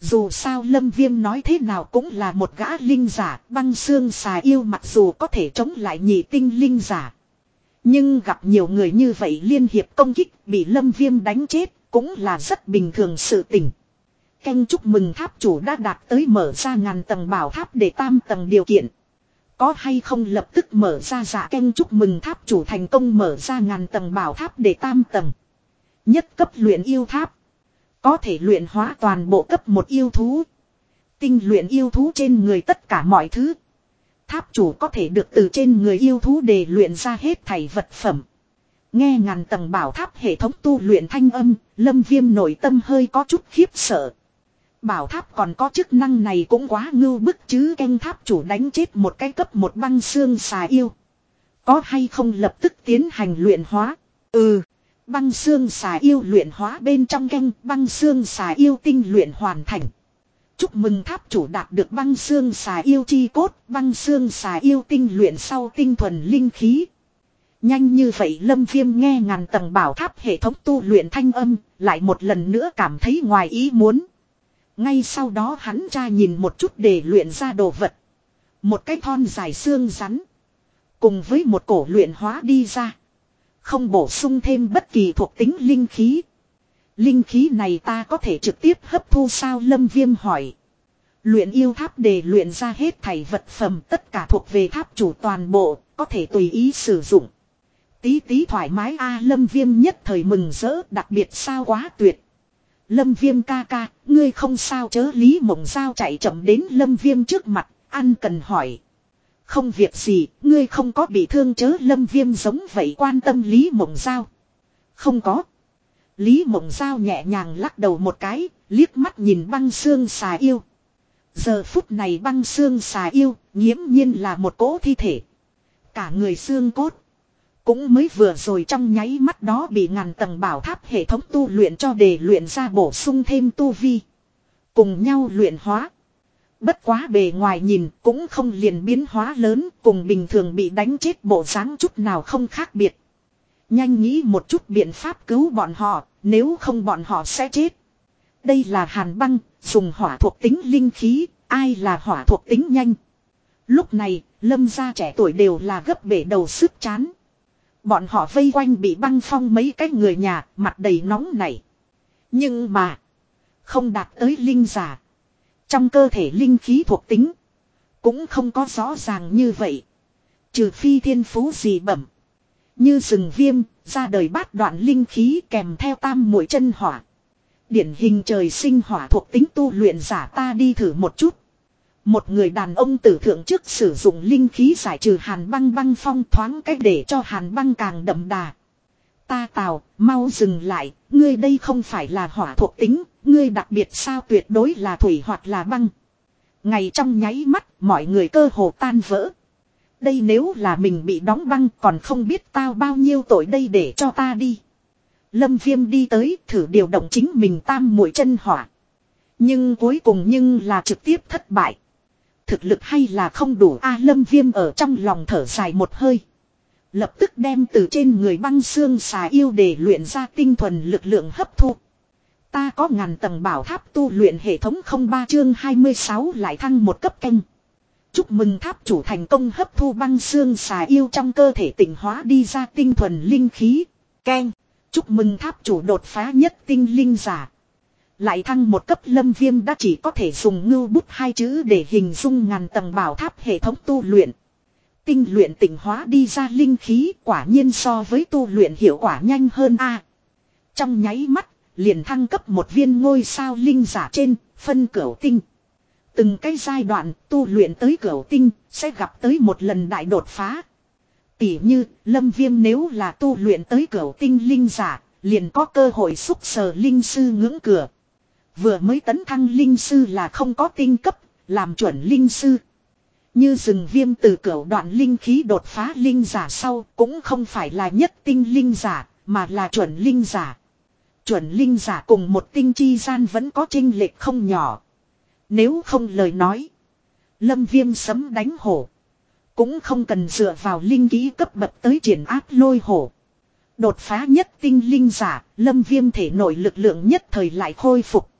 Dù sao lâm viêm nói thế nào cũng là một gã linh giả, băng xương xà yêu mặc dù có thể chống lại nhị tinh linh giả. Nhưng gặp nhiều người như vậy liên hiệp công kích bị lâm viêm đánh chết cũng là rất bình thường sự tình. Canh chúc mừng tháp chủ đã đạt tới mở ra ngàn tầng bảo tháp để tam tầng điều kiện. Có hay không lập tức mở ra giả canh chúc mừng tháp chủ thành công mở ra ngàn tầng bảo tháp để tam tầng. Nhất cấp luyện yêu tháp. Có thể luyện hóa toàn bộ cấp một yêu thú. Tinh luyện yêu thú trên người tất cả mọi thứ. Tháp chủ có thể được từ trên người yêu thú để luyện ra hết thảy vật phẩm. Nghe ngàn tầng bảo tháp hệ thống tu luyện thanh âm, lâm viêm nội tâm hơi có chút khiếp sợ. Bảo tháp còn có chức năng này cũng quá ngưu bức chứ canh tháp chủ đánh chết một cái cấp một băng xương xà yêu. Có hay không lập tức tiến hành luyện hóa? Ừ. Băng xương xà yêu luyện hóa bên trong canh băng xương xà yêu tinh luyện hoàn thành. Chúc mừng tháp chủ đạt được băng xương xà yêu chi cốt, băng xương xà yêu tinh luyện sau tinh thuần linh khí. Nhanh như vậy lâm viêm nghe ngàn tầng bảo tháp hệ thống tu luyện thanh âm, lại một lần nữa cảm thấy ngoài ý muốn. Ngay sau đó hắn tra nhìn một chút để luyện ra đồ vật. Một cái thon dài xương rắn. Cùng với một cổ luyện hóa đi ra. Không bổ sung thêm bất kỳ thuộc tính linh khí. Linh khí này ta có thể trực tiếp hấp thu sao lâm viêm hỏi. Luyện yêu tháp để luyện ra hết thảy vật phẩm tất cả thuộc về tháp chủ toàn bộ, có thể tùy ý sử dụng. Tí tí thoải mái a lâm viêm nhất thời mừng rỡ đặc biệt sao quá tuyệt. Lâm viêm ca ca, ngươi không sao chớ Lý Mộng Giao chạy chậm đến lâm viêm trước mặt, ăn cần hỏi. Không việc gì, ngươi không có bị thương chớ lâm viêm giống vậy quan tâm Lý Mộng Giao. Không có. Lý Mộng Giao nhẹ nhàng lắc đầu một cái, liếc mắt nhìn băng xương xà yêu. Giờ phút này băng xương xà yêu, nghiễm nhiên là một cỗ thi thể. Cả người xương cốt. Cũng mới vừa rồi trong nháy mắt đó bị ngàn tầng bảo tháp hệ thống tu luyện cho để luyện ra bổ sung thêm tu vi. Cùng nhau luyện hóa. Bất quá bề ngoài nhìn cũng không liền biến hóa lớn cùng bình thường bị đánh chết bộ dáng chút nào không khác biệt. Nhanh nghĩ một chút biện pháp cứu bọn họ, nếu không bọn họ sẽ chết. Đây là hàn băng, dùng hỏa thuộc tính linh khí, ai là hỏa thuộc tính nhanh. Lúc này, lâm gia trẻ tuổi đều là gấp bể đầu sức chán. Bọn họ vây quanh bị băng phong mấy cái người nhà, mặt đầy nóng nảy. Nhưng mà, không đạt tới linh giả. Trong cơ thể linh khí thuộc tính, cũng không có rõ ràng như vậy. Trừ phi thiên phú gì bẩm. Như rừng viêm, ra đời bát đoạn linh khí kèm theo tam mũi chân hỏa. Điển hình trời sinh hỏa thuộc tính tu luyện giả ta đi thử một chút. Một người đàn ông tử thượng trước sử dụng linh khí giải trừ hàn băng băng phong thoáng cách để cho hàn băng càng đậm đà. Ta tào, mau dừng lại, ngươi đây không phải là hỏa thuộc tính, ngươi đặc biệt sao tuyệt đối là thủy hoặc là băng. Ngày trong nháy mắt, mọi người cơ hồ tan vỡ. Đây nếu là mình bị đóng băng còn không biết tao bao nhiêu tội đây để cho ta đi. Lâm viêm đi tới thử điều động chính mình tam mũi chân hỏa. Nhưng cuối cùng nhưng là trực tiếp thất bại. Thực lực hay là không đủ A lâm viêm ở trong lòng thở dài một hơi. Lập tức đem từ trên người băng xương xà yêu để luyện ra tinh thuần lực lượng hấp thu. Ta có ngàn tầng bảo tháp tu luyện hệ thống 03 chương 26 lại thăng một cấp canh. Chúc mừng tháp chủ thành công hấp thu băng xương xà yêu trong cơ thể tỉnh hóa đi ra tinh thuần linh khí. Ken. Chúc mừng tháp chủ đột phá nhất tinh linh giả. Lại thăng một cấp lâm viêm đã chỉ có thể dùng ngưu bút hai chữ để hình dung ngàn tầng bảo tháp hệ thống tu luyện. Tinh luyện tỉnh hóa đi ra linh khí quả nhiên so với tu luyện hiệu quả nhanh hơn a Trong nháy mắt, liền thăng cấp một viên ngôi sao linh giả trên, phân cửu tinh. Từng cái giai đoạn tu luyện tới cửu tinh, sẽ gặp tới một lần đại đột phá. Tỉ như, lâm viêm nếu là tu luyện tới cửu tinh linh giả, liền có cơ hội xúc sờ linh sư ngưỡng cửa. Vừa mới tấn thăng linh sư là không có tinh cấp, làm chuẩn linh sư. Như rừng viêm từ cửa đoạn linh khí đột phá linh giả sau cũng không phải là nhất tinh linh giả, mà là chuẩn linh giả. Chuẩn linh giả cùng một tinh chi gian vẫn có trinh lệch không nhỏ. Nếu không lời nói. Lâm viêm sấm đánh hổ. Cũng không cần dựa vào linh ký cấp bậc tới triển áp lôi hổ. Đột phá nhất tinh linh giả, lâm viêm thể nội lực lượng nhất thời lại khôi phục.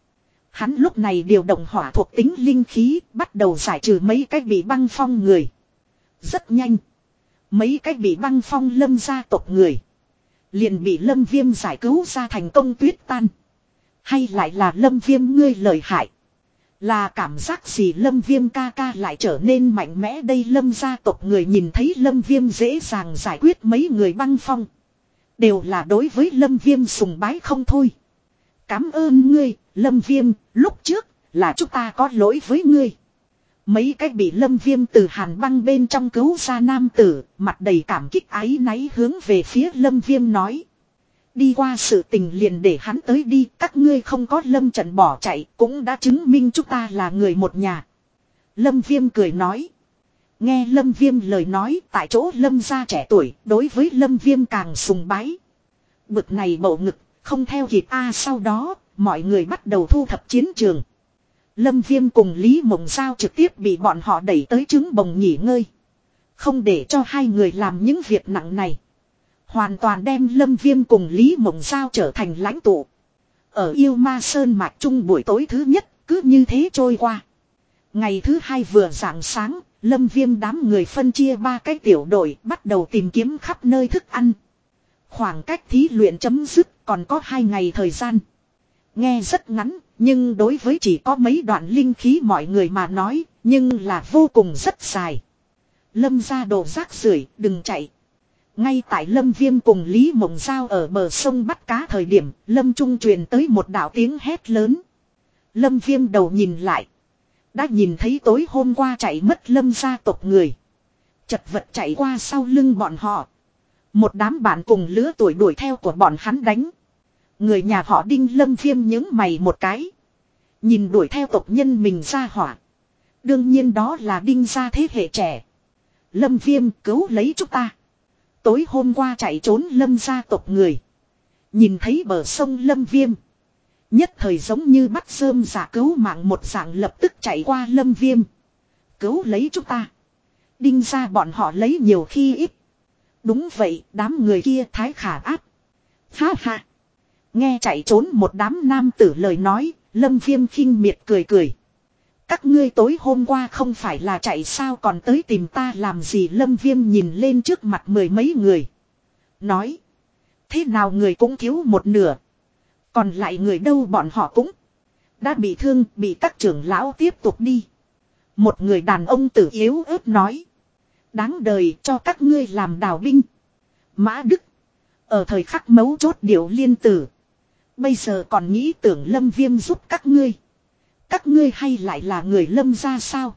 Hắn lúc này điều động hỏa thuộc tính linh khí, bắt đầu giải trừ mấy cái bị băng phong người. Rất nhanh. Mấy cái bị băng phong lâm gia tộc người. Liền bị lâm viêm giải cứu ra thành công tuyết tan. Hay lại là lâm viêm ngươi lời hại. Là cảm giác gì lâm viêm ca ca lại trở nên mạnh mẽ đây lâm gia tộc người nhìn thấy lâm viêm dễ dàng giải quyết mấy người băng phong. Đều là đối với lâm viêm sùng bái không thôi. Cám ơn ngươi, lâm viêm, lúc trước, là chúng ta có lỗi với ngươi. Mấy cách bị lâm viêm từ hàn băng bên trong cứu ra nam tử, mặt đầy cảm kích ái náy hướng về phía lâm viêm nói. Đi qua sự tình liền để hắn tới đi, các ngươi không có lâm trận bỏ chạy, cũng đã chứng minh chúng ta là người một nhà. Lâm viêm cười nói. Nghe lâm viêm lời nói tại chỗ lâm gia trẻ tuổi, đối với lâm viêm càng sùng bái. Bực này bầu ngực, không theo kịp A sau đó, mọi người bắt đầu thu thập chiến trường. Lâm Viêm cùng Lý Mộng Giao trực tiếp bị bọn họ đẩy tới trứng bồng nghỉ ngơi. Không để cho hai người làm những việc nặng này. Hoàn toàn đem Lâm Viêm cùng Lý Mộng Giao trở thành lãnh tụ. Ở Yêu Ma Sơn Mạch Trung buổi tối thứ nhất, cứ như thế trôi qua. Ngày thứ hai vừa rạng sáng, Lâm Viêm đám người phân chia ba cái tiểu đội bắt đầu tìm kiếm khắp nơi thức ăn. Khoảng cách thí luyện chấm dứt còn có hai ngày thời gian. Nghe rất ngắn, nhưng đối với chỉ có mấy đoạn linh khí mọi người mà nói, nhưng là vô cùng rất dài. Lâm ra đồ rác rưởi đừng chạy. Ngay tại Lâm Viêm cùng Lý Mộng Giao ở bờ sông bắt cá thời điểm, Lâm Trung truyền tới một đạo tiếng hét lớn. Lâm Viêm đầu nhìn lại. Đã nhìn thấy tối hôm qua chạy mất Lâm gia tộc người. Chật vật chạy qua sau lưng bọn họ. Một đám bạn cùng lứa tuổi đuổi theo của bọn hắn đánh. Người nhà họ đinh lâm viêm những mày một cái. Nhìn đuổi theo tộc nhân mình ra hỏa. Đương nhiên đó là đinh gia thế hệ trẻ. Lâm viêm cứu lấy chúng ta. Tối hôm qua chạy trốn lâm gia tộc người. Nhìn thấy bờ sông lâm viêm. Nhất thời giống như bắt sơm giả cứu mạng một dạng lập tức chạy qua lâm viêm. Cứu lấy chúng ta. Đinh ra bọn họ lấy nhiều khi ít. Đúng vậy, đám người kia thái khả áp. Ha ha. Nghe chạy trốn một đám nam tử lời nói, lâm viêm khinh miệt cười cười. Các ngươi tối hôm qua không phải là chạy sao còn tới tìm ta làm gì lâm viêm nhìn lên trước mặt mười mấy người. Nói. Thế nào người cũng thiếu một nửa. Còn lại người đâu bọn họ cũng. Đã bị thương bị các trưởng lão tiếp tục đi. Một người đàn ông tử yếu ớt nói. Đáng đời cho các ngươi làm đào binh. Mã Đức. Ở thời khắc mấu chốt điệu liên tử. Bây giờ còn nghĩ tưởng lâm viêm giúp các ngươi. Các ngươi hay lại là người lâm ra sao?